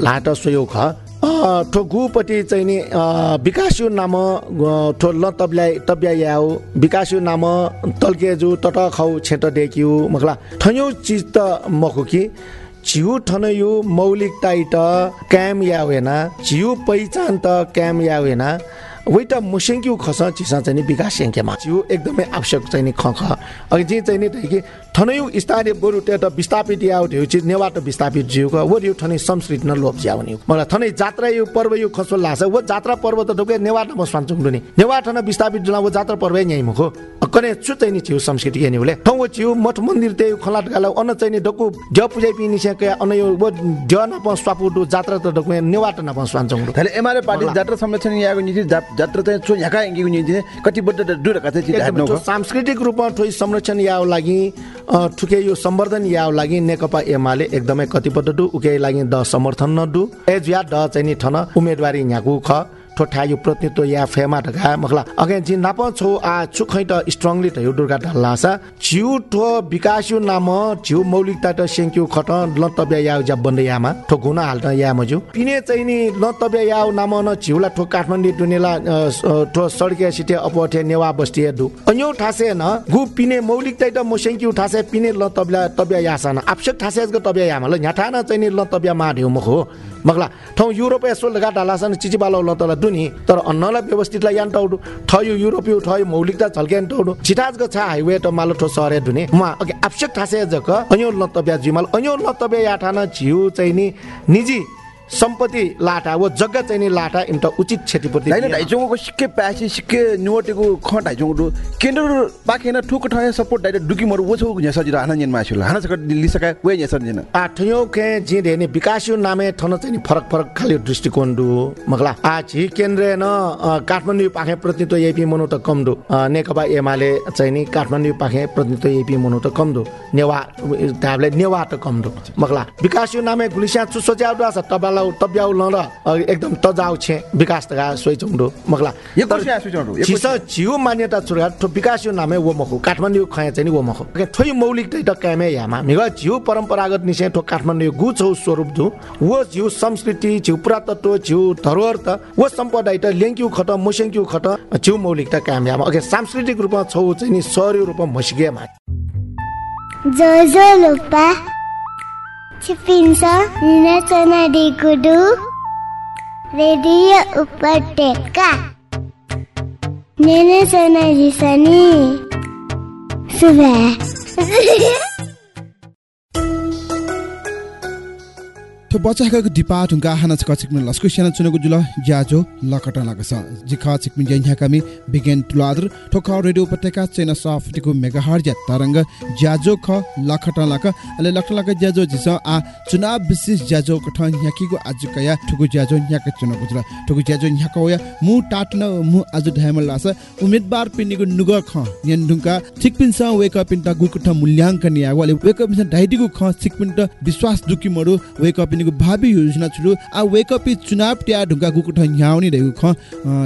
लाट सोयो ख अ, ठो गुपट्टि चाहिँ नि विकासु नाम ठो ल तब्ल्या तब्या याउ। विकासु नाम तल्केजु तट खौ छेट डेक्यु मखला। ठन्यौ चिज त मखु कि? झिउ ठनयु मौलिकता त क्याम या वेना झिउ पहिचान त क्याम या वेना वै त मुसेङ्क्यु खस चिसा चाहिँ नि विकास सेङ्केमा झिउ एकदमै आवश्यक चाहिँ नि ख अघि जे चाहिँ नि कि ठनयु स्थानीय बरु त विस्थापित याउ थियो चिज नेवाट विस्थापित जिउको वो यो ठनै संस्कृत न लोप ज्याउ नि मलाई ठनै जात्रा यो पर्व यो खसो लाछ वो जात्रा पर्व त ढोके नेवाट म स्वान्छुङ दुनि नेवाट न विस्थापित जुला वो जात्रा पर्व यही मुखो कने छु चाहिँ नि छिउ संस्कृति के नि बोले। ठौ वो छिउ मठ मन्दिर त्यही खलाट गाला अन चाहिँ नि डकु ड्य पुजै पिनि के अन यो वो ड्य न प स्वापु दु जात्रा त ढोके नेवाट न प स्वान्छुङ थाले एमआरए पार्टी जात्रा संरक्षण याको निति जा- जात्रा चाहिँ चो याका एङ्गेको निति कतिबद्ध दुरका चाहिँ सांस्कृतिक रूपमा ठोइ संरक्षण याव लागि ठुके यो सम्वर्धन याव लागि नेकपा एमाले एकदमै कतिपद्ध डु। उके लागि द समर्थन न डु एज या द चाहिँ ठन। उम्मेदवारी यहाँको ख। ठोठा यो प्रतिनिधित्व या फेमा ढका मखला। अगे जि नाप छौ आ छुखै त स्ट्रङली त यो दुर्गा ढल्लासा छिउ ठो विकास यो नाम छिउ मौलिकता त सेङ्क्यु खट लतब्या याव जा बन्द यामा। ठो गुना हाल्ट या मजु पिने चाहिँ नि लतब्या याव नाम न छिउला ठो काठमाडौँ दुनेला ठो सड्के सिटे अपठे नेवा बस्ती दु। अन्यौ ठासे न गु पिने मौलिकता त मोसेङ्क्यु ठासे पिने लतब्या तब्या यासन आवश्यक ठासे ग तब्या यामा। ल न्याठा न चाहिँ नि लतब्या मा ढेउ मुख। हो मगला ठौ युरोप यसो लगा डालासन चिची बालो लतला दुनी तर अन्नला व्यवस्थितलाई यान टाउडु। ठयो युरोपियो ठयो मौलिकता झल्क्यान टाउडु। छिटाज ग छ हाइवे त मालो ठो सरे दुने मा अगे आवश्यक ठासे जक अन्यो लतब्या जिमाल अन्यो लतब्या याठान झिउ चाहिँ नि निजी सम्पत्ति लाटा वो जग्गा चाहिँ लाटा इन्ट उचित क्षतिपूर्ति होइन। ढाइचोङको सिक्के प्यासी सिक्के नुवटेको ख ढाइचोङको केन्द्र पाखेन ठुक ठय सपोर्ट ढाइट डुकी मरु ओछौ न्या सजिलो हाना जेन माछु हाना सक लिसका वे न्या सजिन आ ठयो के जी धेने विकासियो नामे ठन चाहिँ फरक फरक खाले दृष्टिकोण दु मगला आ झि केन्द्र न काठमाडौँ पाखे प्रतिनिधित्व एपी मनु त कम दु नेकपा एमाले चाहिँ नि काठमाडौँ पाखे प्रतिनिधित्व एपी मनु त कम दु नेवा ताबले नेवा त कम दु मगला विकासियो नामे गुलिस्या चु सोच्याउ दु तबालाउ तब्याउ ल र अ, एकदम तजाउ छे। विकास तगा आसु चढु यो छिस झिउ मान्यता चुरा ठो विकास यो नामे वो मखो। काठमाडौँ खया चाहिँ नि वो मखो। के ठोइ मौलिक तै त कामे यामा। मिग झिउ परम्परागत निसे ठो काठमाडौँ गु छौ स्वरूप दु वो झिउ संस्कृति झिउ पुरातत्व झिउ धरोहर त। वो सम्पदा त लेङ्क्यु खट मोसेङ्क्यु खट। झिउ मौलिकता काम यामा। अगे सांस्कृतिक रूपमा छौ चाहिँ नि सहरी रूपमा मसिगे मा जोजो लुपा Cipinsa, Nina Sana Dikudu, Radio Upateka. Nina Sana Disani, Sudah. रिसनी सुबह तो बच्चाको डिपा ढुङ्गा हाना छ कचिकमिन लस्कु सेना चुनेको जुल ज्याजो लकटा लागस जिखा चिकमिन जन्या कमी बिगेन तुलादर ठोक रेडियो उपत्यका चेन सफ्टिको मेगाहर ज्या तरंग। ज्याजो ख लखटा लाक। अले लखटा लाक ज्याजो जिस आ चुनाव विशेष ज्याजो कठ न्याकीको आज कया। ठुकु ज्याजो न्याक चुनको जुल ठुकु ज्याजो न्याक होया। मु टाट्न मु आज ढाइमल लास। उम्मेदवार पिन्नीको नुग ख। न्यन ढुङ्गा चिकपिन स वेक अप इन्टा गुकठ मूल्याङ्कन या वाले वेक अप ढाइटिको ख। चिकपिन त विश्वास दुकी मरु। वेक अप इन्को भावी योजना छुरु आ वेक अप इ चुनाव ट्या ढुङ्गा गुकठ न्याउनी रहेको ख।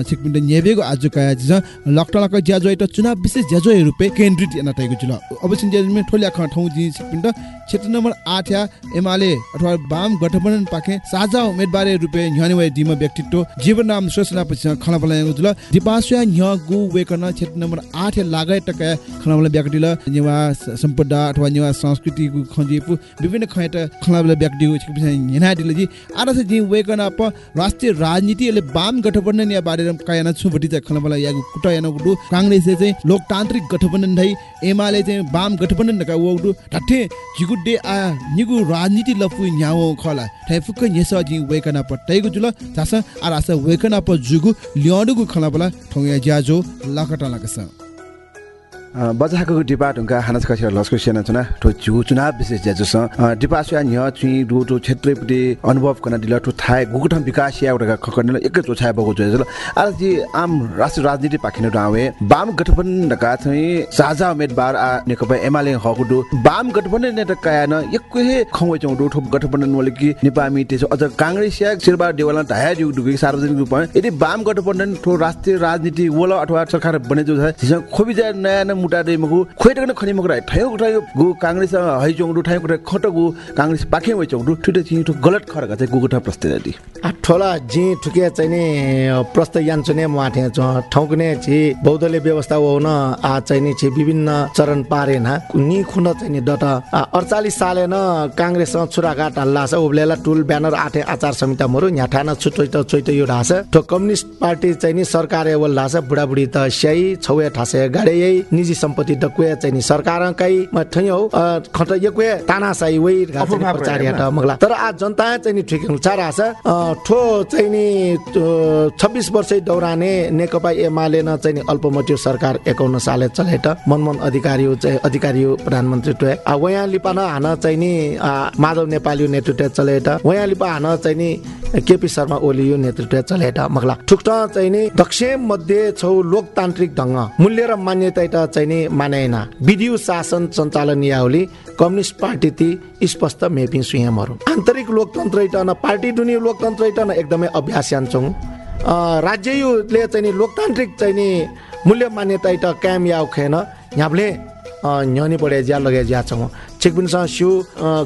चिकपिन त नेबेको आज कया जिस लकटा लक ज्याजो त चुनाव विशेष ज्याजो रुपे केन्द्रित याना तैको जुल अवश्य ज्याजो ठोल्या ख ठौ जि चिकपिन त क्षेत्र नम्बर 8 या एमाले अथवा वाम गठबन्धन पाखे साझा उम्मेदवार रुपे न्याने वे दिम व्यक्तित्व जीवन नाम सोचना पछि खना पलाएको जुल दिपास्या न्य गु वेकन क्षेत्र नम्बर 8 या लागाय टका खना पला व्यक्तिल नेवा सम्पदा अथवा नेवा संस्कृति खजिपु विभिन्न खयत खना पला व्यक्ति से जी वेकन अप राष्ट्रिय राजनीति ले वाम गठबन्धन या बारे कायना छुबटी चाहिँ खलबला यागु कुटा याना गुडु। कांग्रेस चाहिँ लोकतान्त्रिक गठबन्धन धै एमाले चाहिँ वाम गठबन्धन का वडु ठट्ठे जिगुडे आ निगु राजनीति लफु न्याओ खला। ठै फुक यस जी वेकन अप तैगु जुल जास आरा से वेकन अप जुगु ल्याडुगु खलबला ठोंगे ज्याजो लकटा लकस बजाको डिपा ढुङ्गा हानस कसेर लस्को सेना चुना ठो जु चुनाव विशेष ज्याजुस डिपा सुया न्य चुइ रु टु क्षेत्रपति अनुभव कना दिल ठो थाय गुगुठम विकास या एउटा खकन एकै चोछाय बगो जोजल आज जी आम राष्ट्रिय राजनीति पाखिन डावे वाम गठबन्धन का चाहिँ साझा उम्मेदवार आ नेकपा एमाले हकुडु वाम गठबन्धन ने काया न एकै खौ चौ डु गठबन्धन वले कि नेपामी तेज अझ कांग्रेस या शेरबा देवला ढाया दिउ दुगै सार्वजनिक रूपमा। यदि वाम गठबन्धन ठो राष्ट्रिय राजनीति वला अथवा सरकार बने जो छ खोबि जा नयाँ मुटा दे मगु खोइटक खनि मगु राइ ठयो ठयो गु कांग्रेस है चौडु ठयो कुटा खट गु कांग्रेस पाखे वइ चौडु ठुटे छि ठु गलत खरगा चाहिँ गुगु ठा प्रस्ताव दि आ ठोला जी ठुके चाहिँ नि प्रस्त यान चुने माथे छ ठौकने छि बौद्धले व्यवस्था हो न आ नि छि विभिन्न चरण पारे न नि खुन चाहिँ नि डट अडचालिस साले न कांग्रेस छुराका ढल्ला छ उब्लेला टुल ब्यानर आठे आचार संहिता मरु न्याठाना छुटो त चोइतो यो ढास ठो कम्युनिस्ट पार्टी चाहिँ नि सरकार एवल ढास बुढाबुढी त स्याई छौए ठासे गाडे निजी सम्पत्ति डकुए चाहिँ नि? सरकारकै ठै हौ? खट यकुए तानासाई वै प्रचार मगला। तर आ जनता चाहिँ नि ठिक चार आछ ठो चाहिँ नि छब्बिस वर्ष दौराने नेकपा एमाले न चाहिँ नि अल्पमोटिव सरकार एकाउन्न साले चलेट मनमोहन अधिकारी चाहिँ अधिकारी प्रधानमन्त्री आ वया लिपा न हान चाहिँ नि माधव नेपाली नेतृत्व चलेट वया लिपा हान चाहिँ नि केपी शर्मा ओली यो नेतृत्व चलेट मगला। ठुक्ट चाहिँ नि दक्षिण मध्ये छौ लोकतान्त्रिक ढङ्ग मूल्य र मान्यता चाहिँ नि मानेन। विधियो शासन सञ्चालन यावली कम्युनिस्ट पार्टी ती स्पष्ट मेपिङ सुयामहरू। आन्तरिक लोकतन्त्र इटन पार्टी दुनि लोकतन्त्र इटन एकदमै अभ्यास यान्छौँ राज्यले चाहिँ नि लोकतान्त्रिक चाहिँ नि मूल्य मान्यता इट कायम याउ खेन यहाँले न्यनी पढे ज्या लगे ज्या छौँ। छिकबिनसँग सिउ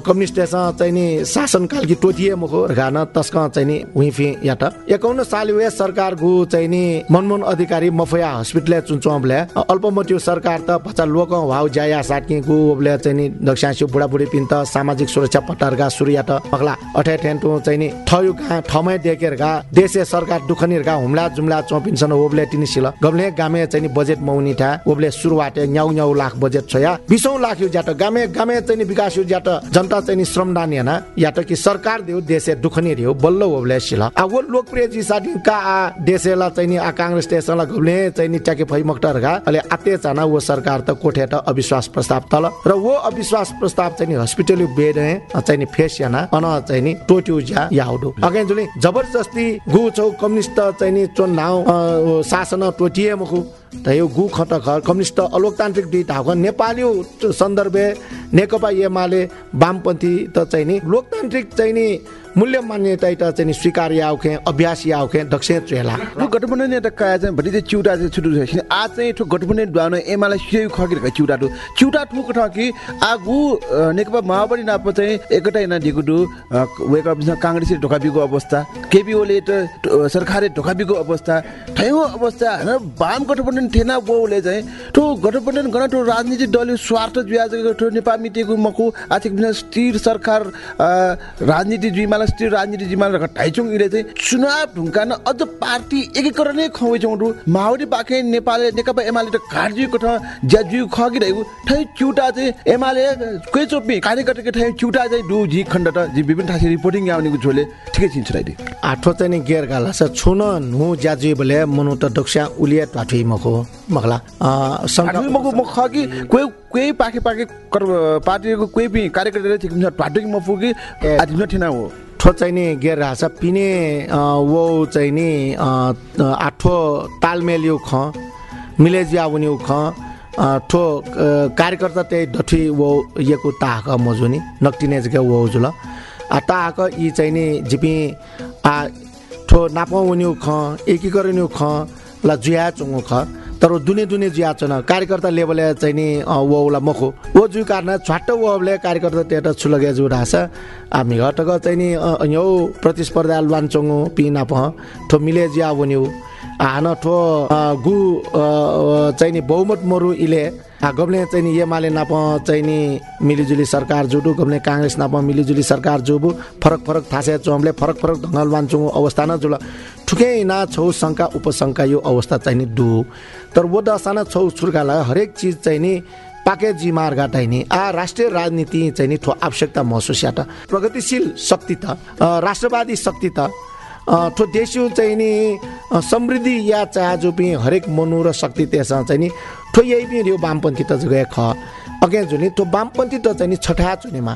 कम्युनिस्टसँग चाहिँ नि शासनकाल कि टोटिए मुखो घान तस्क चाहिँ नि हुइफि याट एकाउन्न साल वे सरकार गु चाहिँ नि मनमोहन अधिकारी मफया हस्पिटल चुन्चुम्ले अल्पमोटिव सरकार त भचा लोक भाउ ज्याया साटकी गु चाहिँ नि दक्षिण बुढाबुढी पिन त सामाजिक सुरक्षा पट्टारगा सुर्या त पगला अठे चाहिँ नि ठयु कहाँ ठमै देखेरगा देशे सरकार दुखनिरगा हुम्ला जुम्ला चौपिनसन ओब्ले टिनिसिल गब्ले गामे चाहिँ नि बजेट मौनी ठा ओब्ले सुरुवाते न्याउ न्याउ लाख बजेट छोया बिसौँ लाख यो ज्याट गामे गामे चाहिँ विकास यो ज्याट जनता चाहिँ श्रमदान हेना या त कि सरकार देऊ देशे दुखनी रियो बल्ल ओब्ले सिल आ वो लोकप्रिय जी साथी का आ देशेला चाहिँ आ देशला गब्ले चाहिँ ट्याके फै मक्टरगा अले आते चाना वो सरकार त कोठे त अविश्वास प्रस्ताव तल। र वो अविश्वास प्रस्ताव चाहिँ हस्पिटल बेड चाहिँ फेस याना अन चाहिँ टोट्यु ज्या याउडु। अगे जुले जबरजस्ती गु छौ कम्युनिस्ट चाहिँ चोन नाउ शासन टोटिए मुखु। त यो गु खट घर कम्युनिस्ट अलोकतान्त्रिक दुई ढाक नेपाली सन्दर्भे नेकपा एमाले वामपन्थी त चाहिँ नि लोकतान्त्रिक चाहिँ नि मूल्य मान्यता चाहिँ स्वीकार याउखे अभ्यास याउखे दक्षिण चेला ठो गठबन्धन त चाहिँ भरि चाहिँ चिउटा चाहिँ छुटु छ आ चाहिँ ठो गठबन्धन द्वान एमालाई सियो खगिर का चिउटा टु चिउटा ठुक ठ कि आगु नेकपा माओवादी नाप चाहिँ एकटै न दिगु दु वेक अप कांग्रेस ढोकाबीको अवस्था केपी ओले त सरकारले ढोकाबीको अवस्था ठयो अवस्था हैन वाम गठबन्धन थेना बोले चाहिँ ठो गठबन्धन गण ठो राजनीतिक दल स्वार्थ जुया ठो नेपाल मिटेको मकु आर्थिक स्थिर सरकार राजनीति जुइमा राष्ट्रिय राजनीति जिम्मा ढाइचुङ इले चाहिँ चुनाव ढुङ्कान अझ पार्टी एकीकरणै खुवाइ चौँडु माओवादी पाखे नेपालले नेकपा एमाले त घाटजुको ठ ज्याजु खगिरहेको ठै चुटा चाहिँ एमाले कोही चोपी कार्यकर्ताको ठाउँ चुटा चाहिँ डु झी खण्ड त जी विभिन्न ठासे रिपोर्टिङ आउनेको झोले ठिकै छिन्छ राइदे आठो चाहिँ नि गेर गाला छ। छुन नु ज्याजु बोले मनु त डक्स्या उलिया टाठुइ मखो मखला। संघ मको म खगी कोही कोही पाखे पाखे पार्टीको कोही पनि कार्यकर्ताले ठिक टाटुकी म फुकी आदिम ठेना हो। ठो चाहिँ नि गेर रहेछ पिने वो चाहिँ नि आठो तालमेल यो ख मिलेजिया उनी ख ठो कार्यकर्ता त्यही डठी वो यको ताक मजुनी नक्टिने जग्गा वो जुल आ ताक यी चाहिँ नि झिपी आ ठो नाप उनी ख एकीकरण ख ला जुया चुङ्गो ख। तर दुने दुने जुया छन कार्यकर्ता लेभलले चाहिँ नि वौला मखो। ओ जु कारण छ्वाट्ट वले कार्यकर्ता तेट छुलगे जु रास हामी घटक चाहिँ नि यौ प्रतिस्पर्धा लान्छौँ पिना प ठो मिले जिया बन्यो हान ठो गु चाहिँ नि बहुमत मरु इले। आ, गब्ले चाहिँ नि एमाले नाप चाहिँ नि मिलिजुली सरकार जुडु गब्ले काङ्ग्रेस नाप मिलिजुली सरकार जुबु। फरक फरक थासे चोमले फरक फरक ढङ्गल मान्छौ अवस्था न जुल। ठुकै ना छौ शङ्का उपशङ्का यो अवस्था चाहिँ नि दु। तर वो दसाना छौ छुर्कालाई हरेक चिज चाहिँ नि पाके जी मार्ग नि आ राष्ट्रिय राजनीति चाहिँ नि ठो आवश्यकता महसुस याट प्रगतिशील शक्ति त राष्ट्रवादी शक्ति त ठो देशु चाहिँ नि समृद्धि या चाह पनि हरेक मनु र शक्ति त्यसमा चाहिँ नि ठो यही पनि यो वामपन्थी त गए ख। अगे जुनि त्यो वामपन्थी त चाहिँ नि छठा चुनेमा।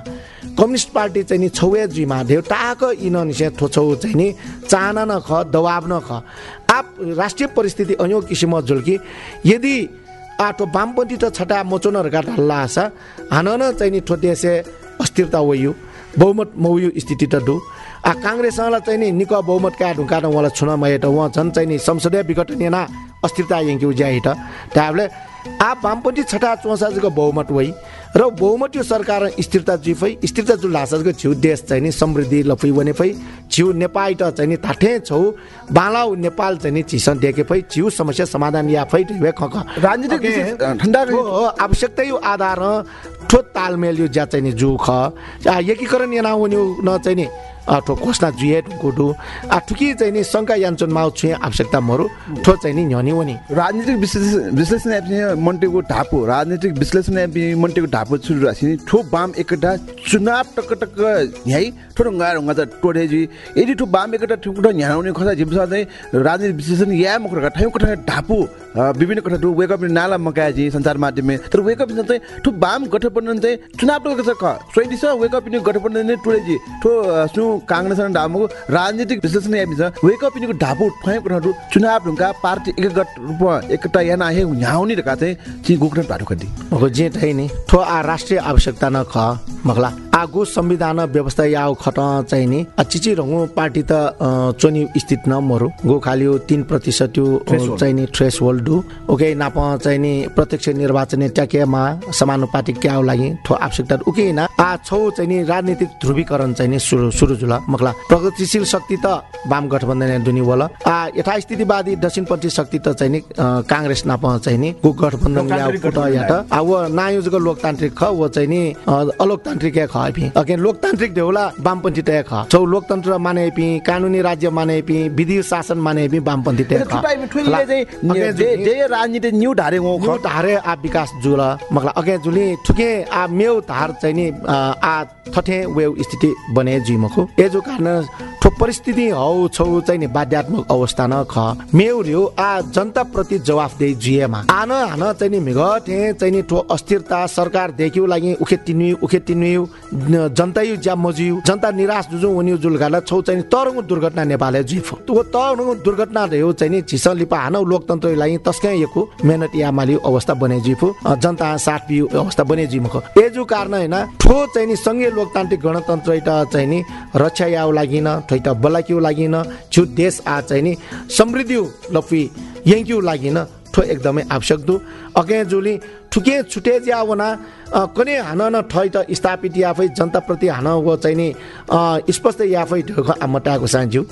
कम्युनिस्ट पार्टी चाहिँ नि छौए जुइमा धेउ टाक इन निसे थो छौ चाहिँ नि चाहना न ख दबाब न ख आप राष्ट्रिय परिस्थिति अन्यो किसिम जुल्की यदि आटो वामपन्थी त छटा मोचोनहरूका ढल्ला आशा हान न चाहिँ नि ठोटेसे अस्थिरता वयु बहुमत मौयु स्थिति त डु आ काङ्ग्रेसलाई चाहिँ नि निक बहुमत का ढुङ्का न उहाँलाई छुन मय त उहाँ झन् चाहिँ नि संसदीय विघटन ना अस्थिरता यङ्की उज्या हिट त्याबले आ वामपन्थी छटा चौसाजीको बहुमत वै र बहुमत यो सरकार स्थिरता जुफै स्थिरता जु लासाजको छिउ देश चाहिँ नि समृद्धि लफै वने फै छिउ नेपाल त चाहिँ नि थाठे छौ बालाउ नेपाल चाहिँ नि चिसन देखे फै छिउ समस्या समाधान या फै ढिवे खक। राजनीतिक आवश्यकता यो आधार ठो तालमेल यो ज्या चाहिँ नि जु ख एकीकरण yana हुने न चाहिँ नि ठो कोस्ना जुए गुडु आ ठुकी चाहिँ नि शङ्का याञ्चन माउ छुए आवश्यकता मरु ठो चाहिँ नि न्यनी वनी। राजनीतिक विश्लेषण विश्लेषण एप्ने मन्टेको ढापो राजनीतिक विश्लेषण एप्ने मन्टेको ढापो सुरु रासिनी ठो बाम एकटा चुनाव टक टक यही ठो रङ्गा रङ्गा त टोडेजी यदि ठो बाम ठुकुटा न्याउने खसा जिम्सा चाहिँ राजनीतिक विश्लेषण या मुखरका ठाउँ कठा ढापो विभिन्न कठा ठु वेकअप नाला मकाजी सञ्चार माध्यमले। तर वेकअप चाहिँ ठु बाम गठबन्धन चाहिँ चुनाव टक छ ख छ वेकअप गठबन्धन नै टोडेजी ठो सु काङ्ग्रेस ढामुको राजनीतिक विश्लेषण एप छ। वेकअप इनिको ढापो ठ्याउ कठा चुनाव ढुङ्गा पार्टी एकगट रूप एकटा याना हे न्याउनी रका चाहिँ ची गोकन खदी हो जे ठै नि। ठो आ राष्ट्रिय आवश्यकता न ख मखला। आगो संविधान व्यवस्था याउ खट चाहिँ नि आ चिची रङ्गु पार्टी त चोनी स्थित न मरु गो खालियो तिन प्रतिशत त्यो अ, चाहिँ नि थ्रेस होल्ड ओके नाप चाहिँ नि प्रत्यक्ष निर्वाचन ट्याकेमा समानुपातिक क्याउ लागि ठो आवश्यकता उके न आ छौ चाहिँ नि राजनीतिक ध्रुवीकरण चाहिँ नि सुरु सुरु जुल मखला। प्रगतिशील शक्ति त वाम गठबन्धन दुनी बोल आ यथास्थितिवादी दक्षिणपन्थी शक्ति त चाहिँ नि अ, काङ्ग्रेस नाप चाहिँ नि गो गठबन्धन या या त। वो नायुजको लोकतान्त्रिक ख वो चाहिँ नि अ, अलोकतान्त्रिक ख लोकतान्त्रिक देउला वामपन्थी तय ख छौ लोकतन्त्र माने पि कानुनी राज्य माने पि विधि शासन माने पि वामपन्थी तय ख ठुटाइ ठुइले चाहिँ अगे जे राजनीति न्यू ढारे गो न्यू धारे आ विकास जुल। मगला अगे जुली ठुके आ मेउ धार चाहिँ नि आ थठे वेउ स्थिति बने जिमको। एजो कारण ठो परिस्थिति हौ छौ चाहिँ नि बाध्यात्मक अवस्था न ख। मेउ रियो आ जनता प्रति जवाफदेही जिएमा। आन हान चाहिँ नि मिगटे चाहिँ नि ठो अस्थिरता सरकार देखिउ लागि उखे तिन्यु उखे तिन्यु न- जनता यु ज्या मजिउ जनता निराश जुजु उनी जुलगाला छौ चाहिँ नि तरङ्गु दुर्घटना नेपालले जिफो त्यो तरङ्गु दुर्घटना रह्यो चाहिँ नि झिस लिपा हान लोकतन्त्र लागि तस्कै यको मेहनत या माली अवस्था बने जिफो जनता साथ पिउ अवस्था बने जिमको एजु कारण होइन ठो चाहिँ नि सङ्घीय लोकतान्त्रिक गणतन्त्र चाहिँ नि रक्षा याउ लागि न ठैट बलाकिउ लागि न छु देश आ चाहिँ नि समृद्धि लफी यङ्क्यु लागि न ठो एकदमै आवश्यक दु अगे जुली ठुके छुटे ज्या वना अ, कने हान न ठै त स्थापित याफै जनता प्रति हान चाहिँ नि स्पष्ट याफै ढोक आमटाको सान्ज्यू।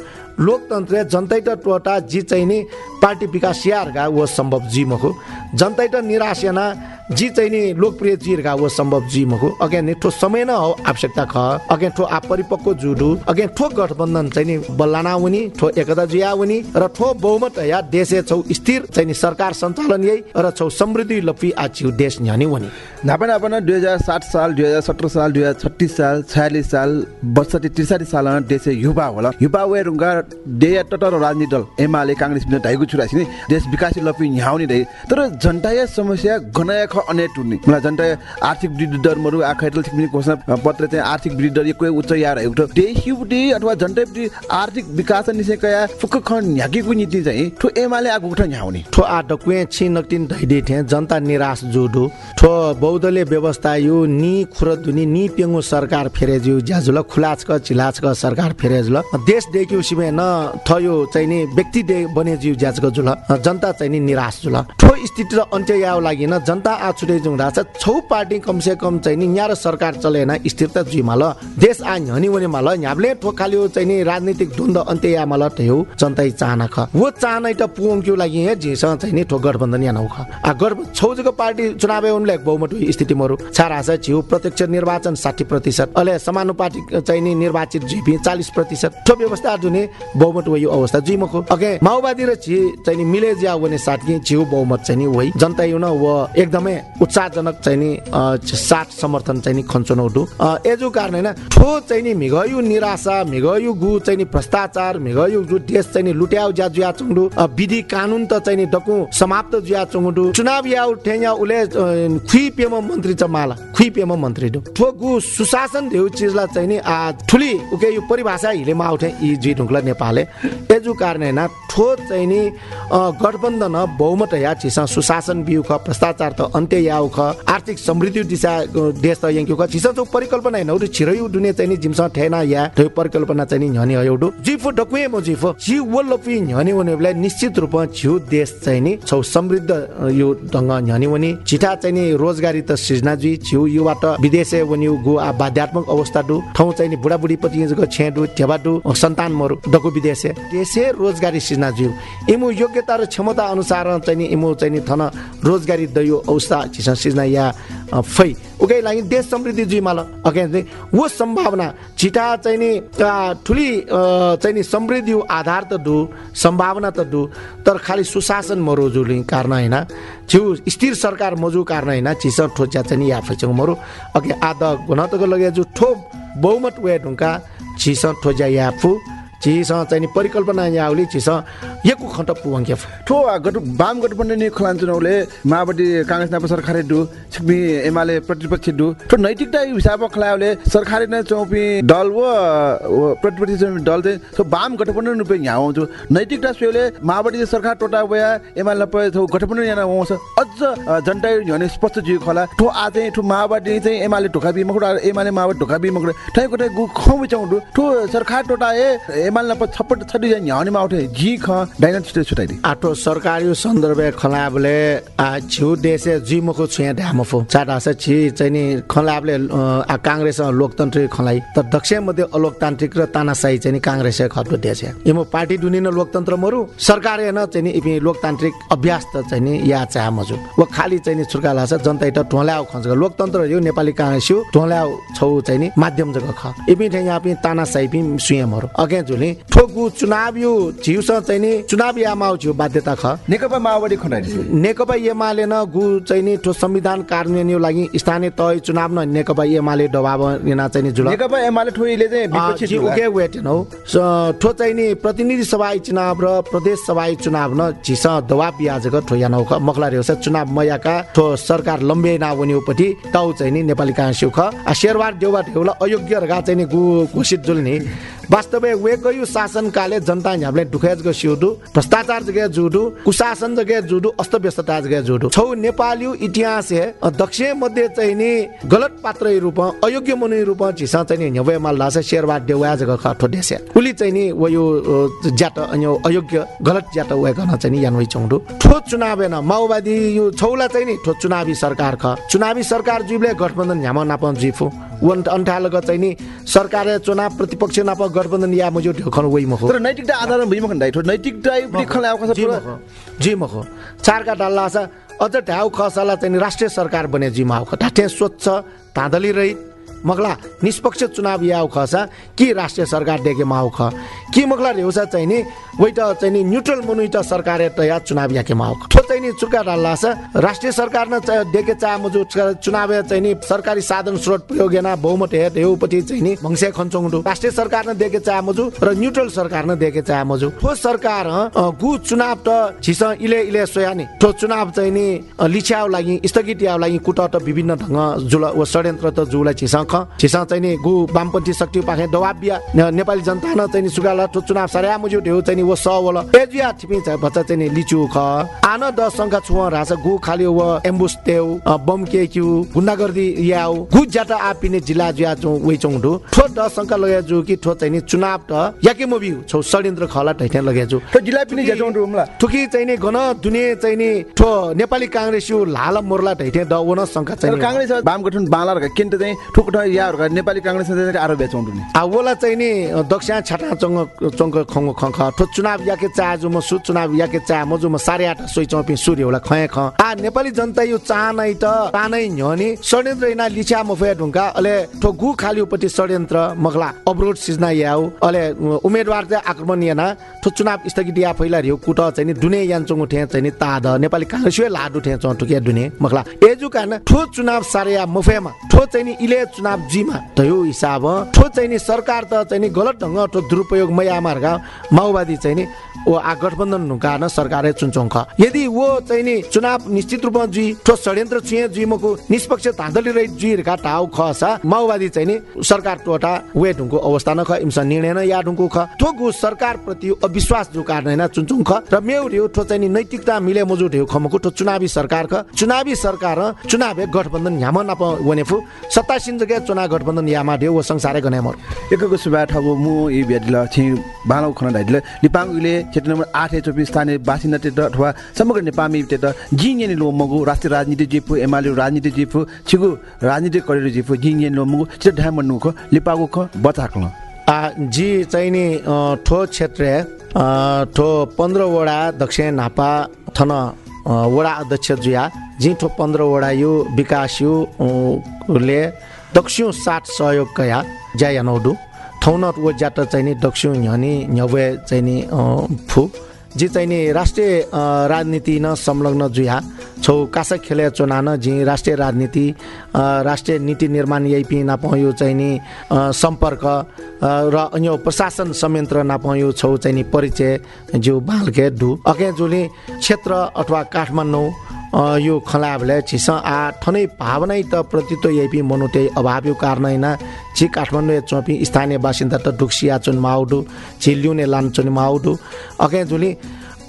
लोकतन्त्र जनतै त टोटा जी चाहिँ नि पार्टी विकास यारगा वो सम्भव जिमको। जनतै त निराश याना जी चाहिँ नि लोकप्रिय जिरगा वो सम्भव जिमको। अगे नि ठो समय न हो आवश्यकता ख। अगे ठो आ परिपक्व जुडु। अगे ठो गठबन्धन चाहिँ नि बल्लाना हुनी ठो एकता जिया हुनी र ठो बहुमत या देशे छौ स्थिर चाहिँ नि सरकार सञ्चालन यही र छौ समृद्धि लपी आचिउ देश न्यानी हुनी। नापा नापा दुई हजार सात साल दुई हजार सत्र साल दुई हजार छत्तिस साल छयालिस साल बसठी त्रिसाठी साल देश युवा होला। युवा वे रुङ्गा डेया टटर राजनीति दल एमाले काङ्ग्रेस बिना ढाइको छुरासी नि देश विकासी लपी न्याउने ढाइ तर जनताय समस्या गनाया ख अनेक टुर्ने मलाई जनता आर्थिक वृद्धि दर मरु आखैटल छिक्ने घोषणा पत्र चाहिँ आर्थिक वृद्धि दर एकै उच्च यार एउटा देशयुटी अथवा जनता आर्थिक विकास निसे कया फुक्क खन न्याकीको नीति चाहिँ ठो एमाले आगो उठ न्याउने ठो आ डकुए छि नक्टिन धैदे थे जनता निराश जोडु। ठो बौद्धले व्यवस्था यो नि खुर दुनी नि पेङ्गु सरकार फेरेज्यू ज्याजुल खुलाचक चिलाचक सरकार फेरेजुल। देश देखियो सिमे न थयो चाहिँ नि व्यक्ति बने जिउ ज्याचको जुल जनता चाहिँ नि निराश जुल ठो स्थिति र अन्त्य याव लागि जनता आ छुटे जुङ छ पार्टी कमसे कम चाहिँ नि यहाँ र सरकार चलेन स्थिरता जुइमा ल। देश आ झनी वने माल ह्याबले ठो खालियो चाहिँ नि राजनीतिक द्वन्द अन्त्य या माल ठ्यौ जनता चाहना ख। वो चाहना त पुङ क्यु लागि हे झिस चाहिँ नि ठो गठबन्धन या नौ ख। आ छौजको पार्टी चुनाव उनले बहुमत स्थिति मरु। छारा छ छिउ प्रत्यक्ष निर्वाचन साठी प्रतिशत। अहिले समानुपातिक चाहिँ नि निर्वाचित जिपी चालिस प्रतिशत। ठो व्यवस्था जुने बहुमत यो अवस्था। जुइमको अगे माओवादी र छि चाहिँ मिले ज्या वने साथी छिउ बहुमत चाहिँ नि वही जनता युन व एकदमै उत्साहजनक चाहिँ नि साथ समर्थन चाहिँ नि खन्छो नउटु एजु कारण हैन ठो चाहिँ नि मिगयु निराशा मिगयु गु चाहिँ नि भ्रष्टाचार मिगयु गु देश चाहिँ नि लुट्याउ ज्या जुया चुङडु। विधि कानुन त चाहिँ नि डकु समाप्त जुया चुङडु। चुनाव या ठेया उले खुइ पेम मन्त्री च माला खुइ पेम मन्त्री दु ठो गु सुशासन देउ चिजला चाहिँ नि ठुली उके यो परिभाषा हिले मा उठे इ जी ढुङ्ला नेपालले। एजु कारण हैन ठो चाहिँ नि गठबन्धन बहुमत या छिसा सुशासन बिउ ख भ्रष्टाचार त अन्त्य याउ ख आर्थिक समृद्धि दिशा देश त यङ्क्यु ख छिसा जो परिकल्पना हैन उठु छिरयु चाहिँ नि जिमसा ठेना या ठै परिकल्पना चाहिँ नि झनि हयौडु जिफो डकुए मो जिफो। जि वल्लपि झनि वनेलाई निश्चित रूपमा छिउ देश चाहिँ नि छौ समृद्ध यो ढङ्ग झनि वनि छिटा चाहिँ नि रोजगारी त सृजना जी छिउ युबाट विदेशे वनि गु आ बाध्यात्मक अवस्था दु ठाउँ चाहिँ नि बुढाबुढी पति छेडु ठेबाडु सन्तान मरु। डकु विदेशे। देशे रोजगारी सृजना जिउ। इमु योग्यता र क्षमता अनुसार चाहिँ नि इमु चाहिँ नि थन रोजगारी दयो अवस्था छिसा सृजना या फै। उकै लागि देश समृद्धि जुइ माल। अके चाहिँ वो सम्भावना। छिटा चाहिँ नि ठुली चाहिँ नि समृद्धि आधार त दु सम्भावना त दु तर खालि सुशासन मरो जुली कारण होइन छिउ स्थिर सरकार मजु कारण होइन छिस ठोच्या चाहिँ या फैचङ मरु। अके आद गुणतको लगे जु ठो बहुमत वे ढुङ्का छिस ठोज्या या छिस चाहिँ परिकल्पना या उली छिस यकु खण्ड पुवङ्के ठो गठ वाम गठबन्धन नि खलान चुनावले माओवादी काङ्ग्रेस नाप सरकार दु छिक्मी एमाले प्रतिपक्ष दु ठो नैतिकता हिसाब खलायोले सरकार ने चौपी दल व प्रतिपक्ष दल चाहिँ ठो वाम गठबन्धन रुपे यहाँ आउँछु। नैतिकता स्वेले माओवादी सरकार टोटा वया एमाले प ठो गठबन्धन यहाँ आउँछ। अझ जनता झन् स्पष्ट जिउ खला। ठो आ चाहिँ ठो माओवादी चाहिँ एमाले ढोका बि मकुडा एमाले माओवादी ढोका बि मकुडा। ठै कोठै गु खौ ठो सरकार टोटा ए प छप्पट छडी यहाँ ह्याउने माउठे जी ख डाइना छुटे छुटाइदि आठो सरकारी सन्दर्भ खलाबले छिउ देशे जिमको छुया ढ्यामफो चाटा छ चाहिँ खलाबले आ काङ्ग्रेस लोकतन्त्रिक खलाइ त दक्ष मध्ये अलोकतान्त्रिक र तानाशाही चाहिँ काङ्ग्रेस खट्टो देश इमो पार्टी दुनिन लोकतन्त्र मरु। सरकार न चाहिँ इपि लोकतान्त्रिक अभ्यास त चाहिँ या चाह मजु। व खाली चाहिँ नि छुर्काला छ जनता त ढोल्याउ खन्छ लोकतन्त्र यो नेपाली काङ्ग्रेस यो ढोल्याउ छौ चाहिँ माध्यम जग ख। इपि यहाँ पनि तानाशाही पनि सुया मरु। अगे जुले ठोकु चुनाव यो झिउस चाहिँ नि चुनाव यामा झिउ बाध्यता ख। नेकपा माओवादी खनाइदि नेकपा एमाले न गु चाहिँ नि ठो संविधान कार्यान्वयन लागि स्थानीय तय चुनाव न नेकपा एमाले दबाव लिन चाहिँ नि जुल। नेकपा एमाले ठोइले चाहिँ विपक्षी। उके वेट नौ ठो चाहिँ नि प्रतिनिधि सभा चुनाव र प्रदेश सभा चुनाव न झिस दबाब बिहाजको ठो या नौ ख। मखला रेउस चुनाव मयाका ठो सरकार लम्बे नावनियोपट्टि ताउ चाहिँ नि नेपाली काङ्ग्रेस ख। शेरवार देउबा ढेउला अयोग्य रगा चाहिँ नि गु घोषित जुल नि वास्तव वेकयु शासनकाले जनता हामीले दुखेजको सिउडु भ्रष्टाचार जगे जुडु कुशासन जगे जुडु अस्त व्यस्तता जगे जुडु छौ नेपाली इतिहास हे दक्ष मध्ये नि गलत पात्र रूप अयोग्य मनु रूप झिसा नि न्यवे माल्ला छ शेरवा देवा जग खठो देसे उली नि वो यो अन्यो अयोग्य गलत ज्याट वे गर्न नि यानवै चौडु ठो चुनाव हेन माओवादी यो छौला चाहिँ नि ठो चुनावी सरकार ख। चुनावी सरकार जुबले गठबन्धन ह्याम नाप जिफु। अन्ठालग चाहिँ नि सरकार चुनाव प्रतिपक्ष नाप गठबन्धन या मुजो ढोखन वइ मखो तर नैतिकता आधारमा भइमा खन्दाइ ठो। नैतिकता पनि खलाउ खस जी मखो जी मखो चारका डल्ला छ। अझ ढ्याउ खसला चाहिँ राष्ट्रिय सरकार बने। जी माउ ढाटे स्वच्छ धाँधली रहित मगला निष्पक्ष चुनाव याउ खसा कि राष्ट्रिय सरकार देखे माउ ख कि मगला रेउसा चाहिँ नि वैट चाहिँ नि न्युट्रल मुनुइट सरकार तया चुनाव याके माउ ठो चाहिँ नि चुका डल्ला छ। राष्ट्रिय सरकार न देखे चा मुजु चुनाव चाहिँ नि सरकारी साधन स्रोत प्रयोग ना बहुमत हे देउपट्टि चाहिँ नि भङ्से खन्छौँ राष्ट्रिय सरकार न देखे चा मुजु र न्युट्रल सरकार न देखे चा मुजु। ठो सरकार गु चुनाव त छिस इले इले सोयानी ठो चुनाव चाहिँ नि लिछ्याउ लागि स्थगित याउ लागि कुट त विभिन्न ढङ्ग जुल व षड्यन्त्र त जुलाई छिस ख छिसा चाहिँ नि गु वामपन्थी शक्ति पाखे दबाब बिया न- नेपाली जनता न चाहिँ सुगाला ठो चुनाव सारे मुजु ढेउ चाहिँ नि वो स वला एजिया छिपि चाहिँ बच्चा चाहिँ नि लिचु ख आन द संख्या छु रास गु खाली व एम्बुस तेउ बम के क्यु गुन्डागर्दी याउ गु ज्याटा आपिने जिल्ला ज्या चौ वे चौ ढु ठो द संख्या लगे जु कि ठो चाहिँ नि चुनाव त याके मुभी छौ षड्यन्त्र खला टैठे लगे जु त जिल्ला पनि ज्याजो रुमला ठुकी चाहिँ नि गन दुने चाहिँ नि ठो नेपाली काङ्ग्रेस यो लाल मोर्ला ढैठे द वन तर चाहिँ नि काङ्ग्रेस वाम गठन बालाहरूका केन्ट चाहिँ ठुक याहरूका नेपाली काङ्ग्रेस चाहिँ आरो बेचाउँदु नि वला चाहिँ नि दक्षिण छाटा चङ्ग चङ्ग खङ खङ ख ठो चुनाव याके चाह जो म सु चुनाव याके चाह म जो म सारे आठ सोइ चौपी सूर्य होला खय ख। आ नेपाली जनता यो चाहनै त तानै न्यनी षड्यन्त्र इना लिछा मफे ढुङ्गा अले ठो गु खालियोपट्टि षड्यन्त्र मगला अवरोध सिजना याउ। अले उम्मेदवार चाहिँ आक्रमण याना ठो चुनाव स्थगित या फैला रियो कुट चाहिँ नि दुने यान्छौँ उठे चाहिँ नि ताद। नेपाली काङ्ग्रेसै लाडु ठे चौ ठुकिया दुने मगला। एजु कारण ठो चुनाव सारे मफेमा ठो चाहिँ नि इले चुनाव जिमा त यो हिसाब ठो चाहिँ नि सरकार त चाहिँ नि गलत ढङ्ग ठो दुरुपयोग मैया मार्गा माओवादी चाहिँ नि ओ आ गठबन्धन नुकान सरकारै चुन्छौँ ख। यदि वो चाहिँ नि चुनाव निश्चित रूपमा जुई ठो षड्यन्त्र छुए जुई मको निष्पक्ष धाँधली रही जुई रेखा टाउ ख माओवादी चाहिँ नि सरकार टोटा वे ढुङ्को अवस्था ख इम्सा निर्णय न या ढुङ्को ख। ठोगु सरकार प्रति अविश्वास जो कारण न चुन्छौँ ख। र मेउ ठो चाहिँ नि नैतिकता मिले मजुट हेउ खमको ठो चुनावी सरकार ख। चुनावी सरकार चुनाव गठबन्धन ह्याम नप वनेफु। सत्ता सिन्जके चुनाव गठबन्धन यामा ढेउ व संसारै गने मर एकको सुबा ठगु मु इ भेटिल छि बालौ खन ढाइदिल लिपाङ उले क्षेत्र नम्बर 8 चौबिस स्थानीय बासिन्दा टेट अथवा समग्र नेपाली टेट जिङेन लो मगु राष्ट्रिय राजनीति जिपु एमाले राजनीति जिपु छिगु राजनीति करिर जिपु जिङेन लो मगु छिट ढाम मन्नु ख लिपागु ख बचाक्ल। आ जी चाहिँ नि ठो क्षेत्र ठो पन्ध्रवटा दक्षिण नापा थन वडा अध्यक्ष जुया जी ठो पन्ध्रवटा यो विकास यो ले दक्षिण सात सहयोग कया ज्या यानौडु थौनट वो ज्याट चाहिँ नि दक्षिण ह्यनी न्यवे चाहिँ नि फु। जी चाहिँ नि राष्ट्रिय राजनीति न संलग्न जुया। छौ कासा खेले चुनान जी राष्ट्रिय राजनीति राष्ट्रिय नीति निर्माण यही पि नापायो चाहिँ नि सम्पर्क र अन्य प्रशासन संयन्त्र नापायो छौ चाहिँ नि परिचय जो बालके डु। अके जुली क्षेत्र अथवा काठमाडौँ यो खलाबले छिस आ ठनै भावनै त प्रतित्व यही अभाव यो कारण होइन। छि काठमाडौँ चौपी स्थानीय बासिन्दा त डुक्सिया चुन माउडु छि ल्युने लान चुन माउडु अके जुली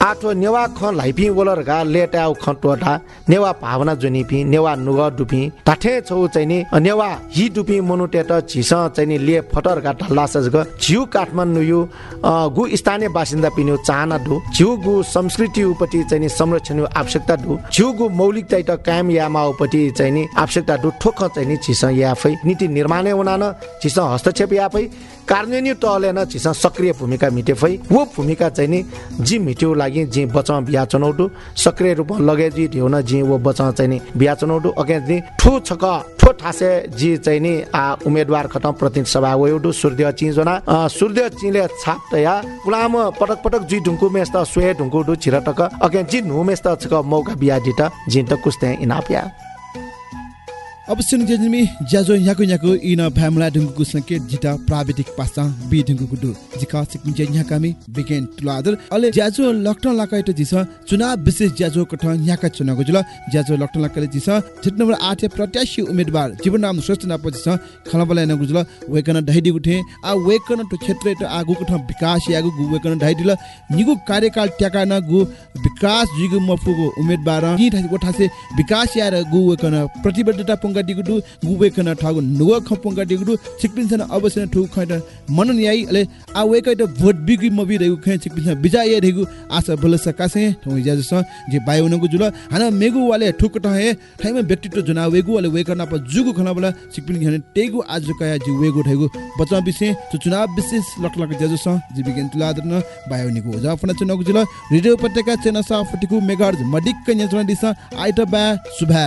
आठो नेवा ख लाइपी वलरका लेटाउ ख टोटा नेवा भावना जुनिपी नेवा नुग डुपी टाठे छौ चाहिँ नि नेवा हि डुपी मनुटे त झिस चाहिँ नि ले फटरका ढल्ला सजग झिउ काठमाडौँ यो गु स्थानीय बासिन्दा पिन्यो चाहना डु झिउ गु संस्कृति उपट्टि चाहिँ नि संरक्षण आवश्यकता डु झिउ गु मौलिकता त कायम यामा उपट्टि चाहिँ नि आवश्यकता डु ठोक चाहिँ नि झिस याफै। नीति निर्माणै हुनान झिस हस्तक्षेप याफै। कार्यान्वयन तहले न झिस सक्रिय भूमिका मिटेफै वो भूमिका चाहिँ नि जी मिट्यो लागि जी बचाउ बिहा चुनौटु। सक्रिय रूपमा लगे जी ढ्यौ न जी वो बचाउ चाहिँ नि बिहा चुनौटु। अगे जी ठु छक ठो ठासे जी चाहिँ नि आ उम्मेदवार खतम प्रतिनिधि सभा वयोडु सूर्य चिजोना सूर्य चिले छाप तया गुलाम पटक पटक जी ढुङ्कु मेस्त स्वे ढुङ्कु डु छिरटक। अगे जी नु मेस्त छक मौका बिहा डिट जी त कुस्ते इनाप्या अवश्य जेजमी ज्याजो याको याको इन फ्यामला ढुङ्गुको संकेत जिता प्राविधिक पासा बि ढुङ्गुको दु जिका सिक्किम जे याकामी बिगेन तुलादर अले ज्याजो लकटन लाकाइट जिस चुनाव विशेष ज्याजो कठ याका चुनावको जुल ज्याजो लकटन लाकाले जिस जित नम्बर 8 प्रत्याशी उम्मेदवार जीवन नाम श्रेष्ठ नाप जिस खलबला नगु जुल वेकन ढाइदि गुठे आ वेकन तो क्षेत्र त आगु कठ विकास यागु गु वेकन ढाइदिल निगु कार्यकाल ट्याका न गु विकास जिगु मफुगु उम्मेदवार नि ठासे विकास या र गु वेकन प्रतिबद्धता पंगा दिगुडु गु वेकन ठागु नुग खपंगा दिगुडु सिकपिन अवश्य ठु खैट मनन याई अले आ वेकै त भोट बिगु मबि रेगु खे सिकपिन बिजाय रेगु आशा भल सकासे थौ ज्याजस जे बायुनगु जुल हाना मेगु वाले ठुक त हे थाइमा व्यक्तित्व जुना वेगु वाले वेकन आप जुगु खना बला सिकपिन घने टेगु आज कया जी वेगु ठेगु बचा विषय तो चुनाव विशेष लक लक ज्याजस जी बिगेन तुलादर न बायुनिगु जाफना चुनाव जुल रेडियो पत्रिका चेना साफटिकु मेगार्ज मडिक कन्या जुना दिसा आइट बा सुभा।